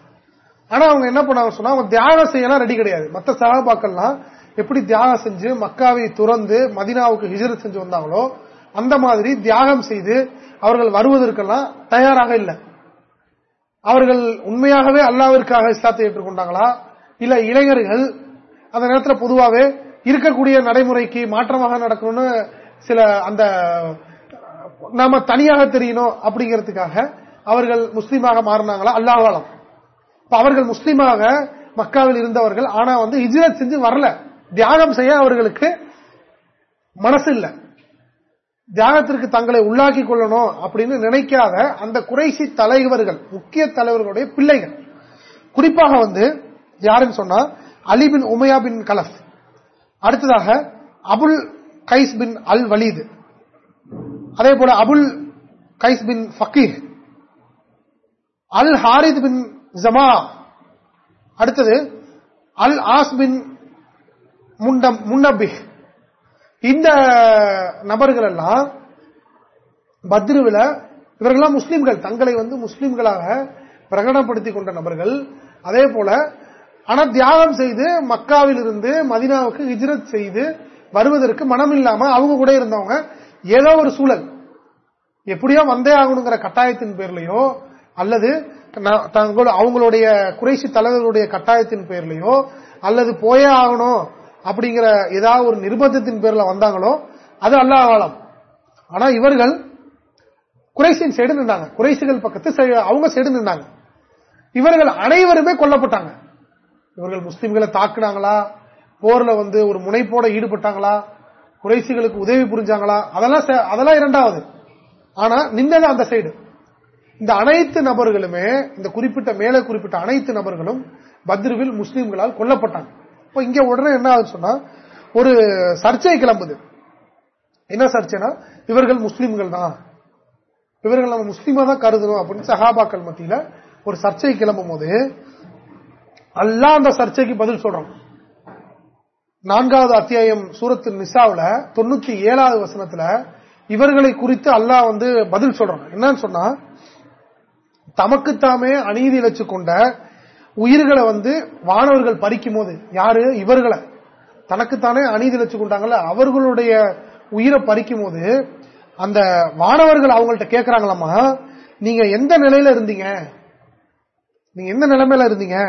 ஆனா அவங்க என்ன பண்ணாங்க சொன்னா அவங்க தியாகம் செய்யலாம் ரெடி கிடையாது. மற்ற சகாபாக்கள்லாம் எப்படி தியாகம் செஞ்சு மக்காவை துறந்து மதினாவுக்கு ஹிஜரத் செஞ்சு வந்தாங்களோ அந்த மாதிரி தியாகம் செய்து அவர்கள் வருவதற்கெல்லாம் தயாராக இல்லை. அவர்கள் உண்மையாகவே அல்லாவிற்காக இஸ்லாத்தை ஏற்றுக்கொண்டாங்களா? இல்ல இளைஞர்கள் அந்த நேரத்தில் பொதுவாகவே இருக்கக்கூடிய நடைமுறைக்கு மாற்றமாக நடக்கணும்னு சில அந்த நாம தனியாக தெரியணும் அப்படிங்கிறதுக்காக அவர்கள் முஸ்லீமாக மாறினாங்களா? அல்லாஹாலம் இப்ப அவர்கள் முஸ்லீமாக மக்காவில் இருந்தவர்கள் ஆனா வந்து இஜ்ரத் செஞ்சு வரல. தியாகம் செய்ய அவர்களுக்கு மனசு இல்ல. தியாகத்திற்கு தங்களை உள்ளாக்கி கொள்ளணும் அப்படின்னு நினைக்காத அந்த குறைசி தலைவர்கள் முக்கிய தலைவர்களுடைய பிள்ளைகள். குறிப்பாக வந்து யாருன்னு சொன்னா அலி பின் உமையா பின் கலஃப். அடுத்ததாக அபுல் கைஸ் பின் அல் வலீது. அதே போல Abul Qais bin Faqir al Harith bin Jama அடுத்தது அல் ஆஸ் பின் முண்டம் முன்னபி இந்த நபர்கள் எல்லாம் பத்ருவில் இவர்கள்லாம் முஸ்லீம்கள் தங்களை வந்து முஸ்லீம்களாக பிரகடனப்படுத்திக் கொண்ட நபர்கள். அதே போல ஆனா தியாகம் செய்து மக்காவில் இருந்து மதினாவுக்கு ஹிஜ்ரத் செய்து வருவதற்கு மனம் இல்லாம அவங்க கூட இருந்தவங்க ஏதோ ஒரு சூழல். எப்படியோ வந்தே ஆகணுங்கிற கட்டாயத்தின் பேர்லயோ அல்லது அவங்களுடைய குறைசி தலைவர்களுடைய கட்டாயத்தின் பேர்லயோ அல்லது போயே ஆகணும் அப்படிங்கிற ஏதாவது ஒரு நிர்பந்தத்தின் பேர்ல வந்தாங்களோ அது அல்லாஹாலம். ஆனா இவர்கள் குறைசின் சைடு நின்றாங்க குறைசிகள் பக்கத்து அவங்க சைடு நின்றாங்க இவர்கள் அனைவருமே கொல்லப்பட்டாங்க. இவர்கள் முஸ்லிம்களை தாக்குனாங்களா? போர்ல வந்து ஒரு முனைப்போட ஈடுபட்டாங்களா? குறைசிகளுக்கு உதவி புரிஞ்சாங்களா? அதெல்லாம் அதெல்லாம் இரண்டாவது. ஆனா நின்னது அந்த சைடு. இந்த அனைத்து நபர்களுமே இந்த குறிப்பிட்ட மேலே குறிப்பிட்ட அனைத்து நபர்களும் பத்ருவில் முஸ்லீம்களால் கொல்லப்பட்டாங்க. இப்போ இங்க உடனே என்ன ஆகுது சொன்னா ஒரு சர்ச்சை கிளம்புது. என்ன சர்ச்சைனா இவர்கள் முஸ்லீம்கள் தான். இவர்கள் நம்ம முஸ்லீமா தான் கருதணும் அப்படின்னு சஹாபாக்கள் மத்தியில ஒரு சர்ச்சை கிளம்பும் போது அல்லா அந்த சர்ச்சைக்கு பதில் சொல்றோம் நான்காவது அத்தியாயம் சூரத்து நிசாவில் தொண்ணூத்தி ஏழாவது வசனத்துல இவர்களை குறித்து அல்லாஹ் வந்து பதில் சொல்றான். என்னன்னு சொன்னா தமக்குத்தாமே அநீதி இழைச்சு கொண்ட உயிர்களை வந்து வானவர்கள் பறிக்கும் போது யாரு? இவர்களை. தனக்குத்தானே அநீதி இழைச்சு கொண்டாங்கல்ல அவர்களுடைய உயிரை பறிக்கும் போது அந்த வானவர்கள் அவங்கள்ட்ட கேட்கிறாங்களாமா நீங்க எந்த நிலையில இருந்தீங்க? நீங்க எந்த நிலைமையில இருந்தீங்க?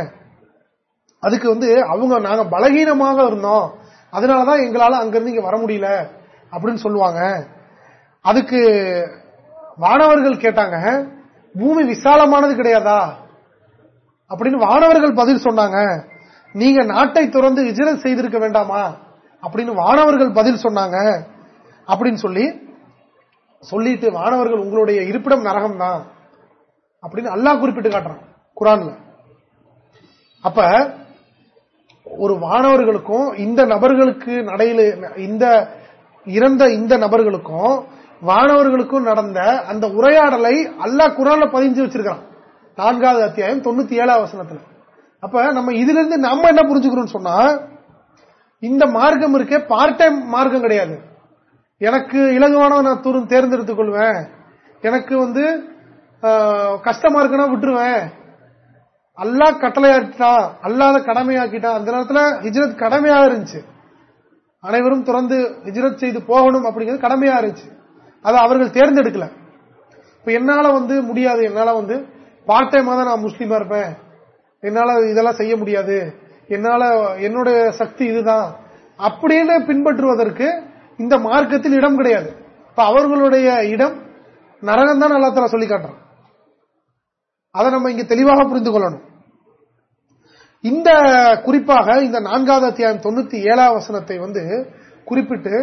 அதுக்கு வந்து அவங்க நாங்க பலகீனமாக இருந்தோம். அதனாலதான் எங்களால அங்கிருந்து இங்க வர முடியல அப்படின்னு சொல்லுவாங்க. அதுக்கு வானவர்கள் கேட்டாங்க பூமி விசாலமானது கிடையாதா? அப்படின்னு வானவர்கள் பதில் சொன்னாங்க நீங்க நாட்டை துறந்து விஜயம் செய்திருக்க வேண்டாமா? அப்படின்னு வானவர்கள் பதில் சொன்னாங்க. அப்படின்னு சொல்லி சொல்லிட்டு வானவர்கள் உங்களுடைய இருப்பிடம் நரகம் தான் அப்படின்னு அல்லாஹ் குறிப்பிட்டு காட்டுறான் குரான்ல. அப்ப ஒரு வானவர்களுக்கும் இந்த நபர்களுக்கு நடையில இந்த இறந்த இந்த நபர்களுக்கும் வானவர்களுக்கும் நடந்த அந்த உரையாடலை அல்லாஹ் குரான பதிஞ்சு வச்சிருக்கான் நான்காவது அத்தியாயம் தொண்ணூத்தி ஏழாவது வசனத்துல. அப்ப நம்ம இதுல இருந்து நம்ம என்ன புரிஞ்சுக்கிறோம் சொன்னா இந்த மார்க்கம் இருக்கே பார்ட் டைம் மார்க்கம் கிடையாது. எனக்கு இலகுவானவன் நான் தூரம் தேர்ந்தெடுத்துக் கொள்வேன். எனக்கு வந்து கஷ்டமா இருக்குன்னா விட்டுருவேன். அல்லா கட்டளையாக்கிட்டான் அல்லாத கடமையாக்கிட்டான் அந்த நேரத்தில் ஹிஜ்ரத் கடமையாக இருந்துச்சு. அனைவரும் துறந்து ஹிஜ்ரத் செய்து போகணும் அப்படிங்கிறது கடமையா இருந்துச்சு. அதை அவர்கள் தேர்ந்தெடுக்கல. இப்ப என்னால வந்து முடியாது என்னால வந்து பார்ட் டைமா தான் நான் முஸ்லீமா இருப்பேன். என்னால இதெல்லாம் செய்ய முடியாது. என்னால என்னுடைய சக்தி இதுதான். அப்படின்னு பின்பற்றுவதற்கு இந்த மார்க்கத்தில் இடம் கிடையாது. இப்ப அவர்களுடைய இடம் நரகம் தான் நல்லா தர சொல்லி காட்டுறான். அதை நம்ம இங்க தெளிவாக புரிந்து கொள்ளணும். இந்த குறிப்பாக இந்த நான்காவது அத்தியாயம் தொண்ணூத்தி ஏழாம் வசனத்தை வந்து குறிப்பிட்டு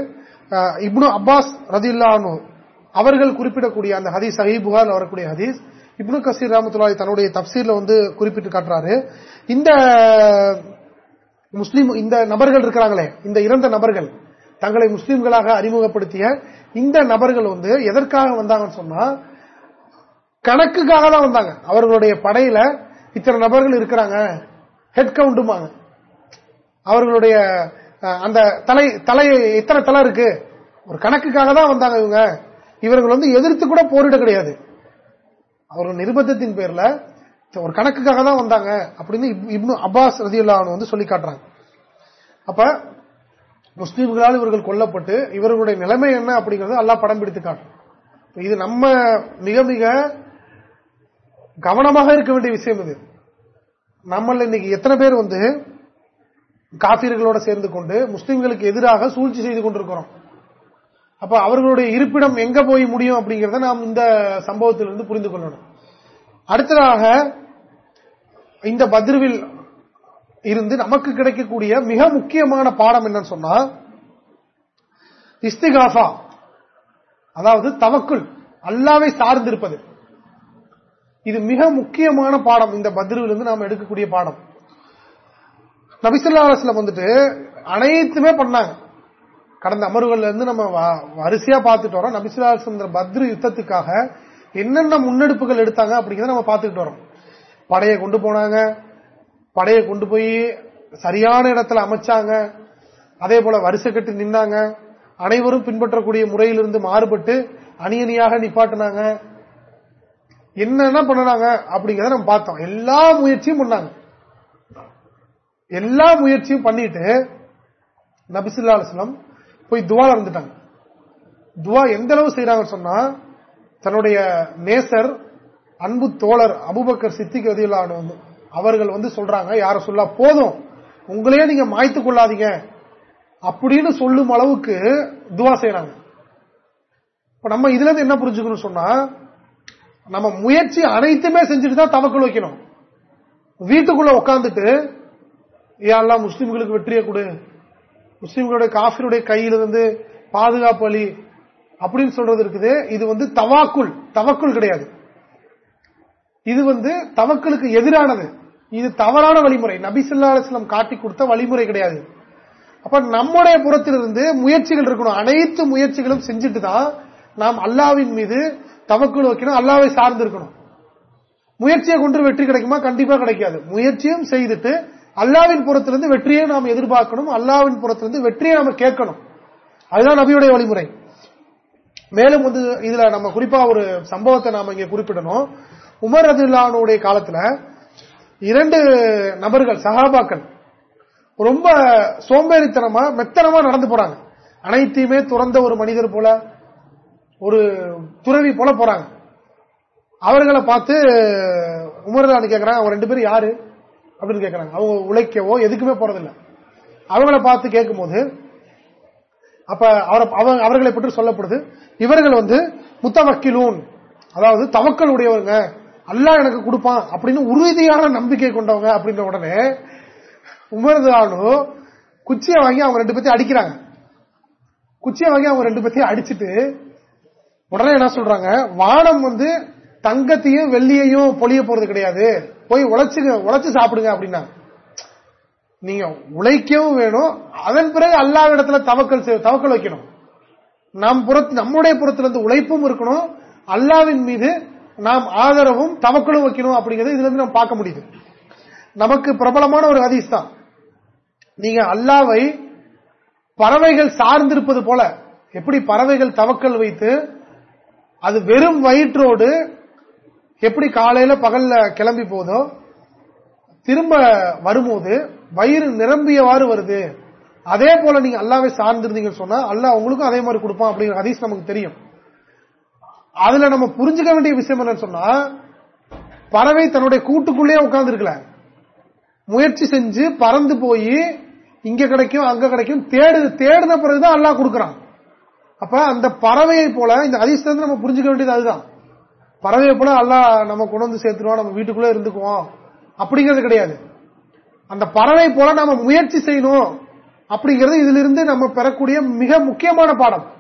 இப்னு அப்பாஸ் ரதில்லானு அவர்கள் குறிப்பிடக்கூடிய அந்த ஹதீஸ் சஹீபுகால் வரக்கூடிய ஹதீஸ் இப்னு கசீர் ராமத்துலாய் தன்னுடைய தப்சீர்ல வந்து குறிப்பிட்டு காட்டுறாரு. இந்த முஸ்லீம் இந்த நபர்கள் இருக்கிறாங்களே இந்த இறந்த நபர்கள் தங்களை முஸ்லீம்களாக அறிமுகப்படுத்திய இந்த நபர்கள் வந்து எதற்காக வந்தாங்கன்னு சொன்னா கணக்குக்காக தான் வந்தாங்க. அவர்களுடைய படையில இத்தனை நபர்கள் இருக்கிறாங்க. ஹெட் கவுண்டுமாங்க அவர்களுடைய அந்த தலை தலை எத்தனை தலை இருக்கு? ஒரு கணக்குக்காக தான் வந்தாங்க இவங்க. இவர்கள் வந்து எதிர்த்து கூட போரிட கிடையாது. அவர்கள் நிர்பந்தத்தின் பேர்ல ஒரு கணக்குக்காக தான் வந்தாங்க அப்படின்னு இப்னு அப்பாஸ் ரதியுல்லா வந்து சொல்லி காட்டுறாங்க. அப்ப முஸ்லீம்களால் இவர்கள் கொல்லப்பட்டு இவர்களுடைய நிலைமை என்ன அப்படிங்கறது எல்லாம் படம் பிடித்து காட்டும். இது நம்ம மிக மிக கவனமாக இருக்க வேண்டிய விஷயம் இது. நம்மள இன்னைக்கு எத்தனை பேர் வந்து காபீர்களோட சேர்ந்து கொண்டு முஸ்லீம்களுக்கு எதிராக சூழ்ச்சி செய்து கொண்டிருக்கிறோம். அப்ப அவர்களுடைய இருப்பிடம் எங்க போய் முடியும் அப்படிங்கறத நாம் இந்த சம்பவத்திலிருந்து புரிந்து கொள்ளணும். அடுத்ததாக இந்த பத்ருவில் இருந்து நமக்கு கிடைக்கக்கூடிய மிக முக்கியமான பாடம் என்னன்னு சொன்னா இஸ்திகாஃபா அதாவது தவக்குள் அல்லாவை சார்ந்திருப்பது. இது மிக முக்கியமான பாடம். இந்த பத்ருவிலிருந்து நாம் எடுக்கக்கூடிய பாடம். நபிசல்லா அரசுல வந்துட்டு அனைத்துமே பண்ணாங்க. கடந்த அமர்வுகள்ல இருந்து நம்ம வரிசையா பார்த்துட்டு வரோம். நபிசுல்லா அலுவலம் பத்ரு யுத்தத்துக்காக என்னென்ன முன்னெடுப்புகள் எடுத்தாங்க அப்படிங்கிறத நம்ம பார்த்துக்கிட்டு வரோம். படையை கொண்டு போனாங்க. படையை கொண்டு போய் சரியான இடத்துல அமைச்சாங்க. அதே போல வரிசை கட்டி நின்னாங்க. அனைவரும் பின்பற்றக்கூடிய முறையிலிருந்து மாறுபட்டு அணியணியாக நிப்பாட்டினாங்க. என்னென்ன பண்ணனாங்க அப்படிங்கறத நம்ம பார்த்தோம். எல்லா முயற்சியும் பண்ணாங்க. எல்லா முயற்சியும் பண்ணிட்டு நபிசுல்லா அலுவலம் போய் துவா இருந்துட்டாங்க துவா எந்த அளவு செய்யறாங்கன்னு சொன்னா தன்னுடைய நேசர் அன்பு தோழர் அபுபக்கர் சித்திக்கு ரதியுல்லான்னு வந்து அவர்கள் வந்து சொல்றாங்க யார சொல்லா போதும். உங்களையே நீங்க மாய்த்து கொள்ளாதீங்க. அப்படின்னு சொல்லும் அளவுக்கு துவா செய்யறாங்க இப்ப நம்ம இதுல இருந்து என்ன புரிஞ்சுக்கணும் சொன்னா நம்ம முயற்சி அனைத்துமே செஞ்சுட்டு தான் தவக்கல் வைக்கணும். வீட்டுக்குள்ள உட்காந்துட்டு யாரெல்லாம் முஸ்லீம்களுக்கு வெற்றியை கொடு. முஸ்லீம்களுடைய காஃபிருடைய கையிலிருந்து பாதுகாப்பு அளி அப்படின்னு சொல்றது இருக்குது. இது வந்து தவாக்குள். தவக்குள் கிடையாது. இது வந்து தவக்களுக்கு எதிரானது. இது தவறான வழிமுறை. நபிசுல்லா அலுவலம் காட்டி கொடுத்த வழிமுறை கிடையாது. அப்ப நம்முடைய புறத்திலிருந்து முயற்சிகள் இருக்கணும். அனைத்து முயற்சிகளும் செஞ்சுட்டு தான் நாம் அல்லாவின் மீது தவக்குள் வைக்கணும் அல்லாவை சார்ந்து இருக்கணும் முயற்சியை கொண்டு வெற்றி கிடைக்குமா? கண்டிப்பா கிடைக்காது. முயற்சியும் செய்துட்டு அல்லாவின் புறத்திலிருந்து வெற்றியை நாம் எதிர்பார்க்கணும் அல்லாவின் புறத்திலிருந்து வெற்றியை நாம கேட்கணும். அதுதான் நபியுடைய வழிமுறை. மேலும் வந்து இதுல நம்ம குறிப்பா ஒரு சம்பவத்தை நாம இங்க குறிப்பிடணும். உமர் அதில்லானுடைய காலத்துல இரண்டு நபர்கள் சகாபாக்கள் ரொம்ப சோம்பேறித்தனமா மெத்தனமா நடந்து போறாங்க. அனைத்தையுமே துறந்த ஒரு மனிதர் போல ஒரு துறவி போல போறாங்க. அவர்களை பார்த்து உமர்தான் கேட்கறாங்க அவங்க ரெண்டு பேரும் யாரு? அப்படின்னு கேட்கறாங்க அவங்க உழைக்கவோ எதுக்குமே போறதில்லை. அவங்கள பார்த்து கேட்கும் போது அப்ப அவர்களை பற்றி சொல்லப்படுது இவர்கள் வந்து முத்தவக்கிலூன் அதாவது தவக்கல் உடையவங்க அல்லா எனக்கு கொடுப்பான் அப்படின்னு உறுதியான நம்பிக்கை கொண்டவங்க அப்படின்ற உடனே உமர்தானு குச்சியை வாங்கி அவங்க ரெண்டு பேர்த்தையும் அடிக்கிறாங்க. குச்சியை வாங்கி அவங்க ரெண்டு பேர்த்தையும் அடிச்சுட்டு உடனே என்ன சொல்றாங்க? வானம் வந்து தங்கத்தையும் வெள்ளியையும் பொழிய போறது கிடையாது. போய் உழைச்சு உழைச்சு சாப்பிடுங்க அப்படின்னா. நீங்க உழைக்கவும் வேணும். அதன் பிறகு அல்லாத இடத்துல தவக்கல் தவக்கல் வைக்கணும். நம் புறத்து நம்முடைய புறத்துல இருந்து உழைப்பும் இருக்கணும். அல்லாவின் மீது நாம் ஆதரவும் தவக்கலும் வைக்கணும் அப்படிங்கறது இதுல இருந்து நம்ம பார்க்க முடியுது. நமக்கு பிரபலமான ஒரு ஹதீஸ் தான். நீங்க அல்லாவை பறவைகள் சார்ந்திருப்பது போல எப்படி பறவைகள் தவக்கல் வைத்து அது வெறும் வயிற்றோடு எப்படி காலையில பகல்ல கிளம்பி போதோ திரும்ப வரும்போது வயிறு நிரம்பியவாறு வருது. அதே போல நீங்க அல்லாவே சார்ந்திருந்தீங்கன்னு சொன்னா அல்லா உங்களுக்கும் அதே மாதிரி கொடுப்பான் அப்படிங்கிற ஹதீஸ் நமக்கு தெரியும். அதுல நம்ம புரிஞ்சுக்க வேண்டிய விஷயம் என்னன்னு சொன்னா பறவை தன்னுடைய கூட்டுக்குள்ளேயே உட்கார்ந்து இருக்கல முயற்சி செஞ்சு பறந்து போய் இங்க கிடைக்கும் அங்க கிடைக்கும் தேடு தேடின பிறகுதான் அல்லா கொடுக்கறான். அப்ப அந்த பறவையை போல இந்த அதிசயத்தை நம்ம புரிஞ்சுக்க வேண்டியது அதுதான். பறவையை போல அல்லாஹ் நம்ம கொண்டு வந்து சேர்த்துருவோம் நம்ம வீட்டுக்குள்ளே இருந்துக்குவோம். அப்படிங்கிறது கிடையாது. அந்த பறவை போல நம்ம முயற்சி செய்யணும் அப்படிங்கிறது இதிலிருந்து நம்ம பெறக்கூடிய மிக முக்கியமான பாடம்.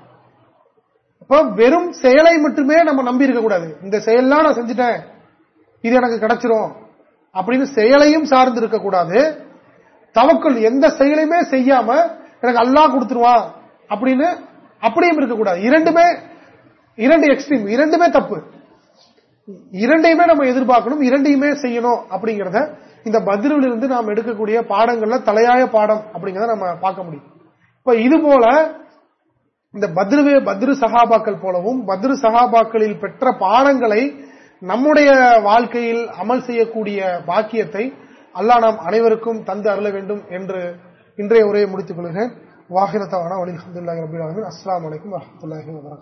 இப்ப வெறும் செயலை மட்டுமே நம்ம நம்பி இருக்கக்கூடாது இந்த செயல்லாம் நான் செஞ்சுட்டேன். இது எனக்கு கிடைச்சிரும். அப்படின்னு செயலையும் சார்ந்து இருக்கக்கூடாது தவக்குள் எந்த செயலையுமே செய்யாம எனக்கு அல்லா கொடுத்துருவான் அப்படின்னு அப்படியும் இருக்கக்கூடாது. இரண்டுமே இரண்டு எக்ஸ்ட்ரீம் இரண்டுமே தப்பு. இரண்டையுமே நம்ம எதிர்பார்க்கணும் இரண்டையுமே செய்யணும் அப்படிங்கறத இந்த பதிலில் இருந்து நாம் எடுக்கக்கூடிய பாடங்கள்ல தலையாய பாடம் அப்படிங்கறத நம்ம பார்க்க முடியும். இப்ப இது போல இந்த பத்ருவே பத்ரு சகாபாக்கள் போலவும் பத்ரு சகாபாக்களில் பெற்ற பாடங்களை நம்முடைய வாழ்க்கையில் அமல் செய்யக்கூடிய பாக்கியத்தை அல்லாஹ் நாம் அனைவருக்கும் தந்து அருள வேண்டும் என்று இன்றைய உரையை முடித்துக் கொள்கிறேன். وآخر دعوانا والحمد لله رب العالمين. السلام عليكم ورحمة الله وبركاته.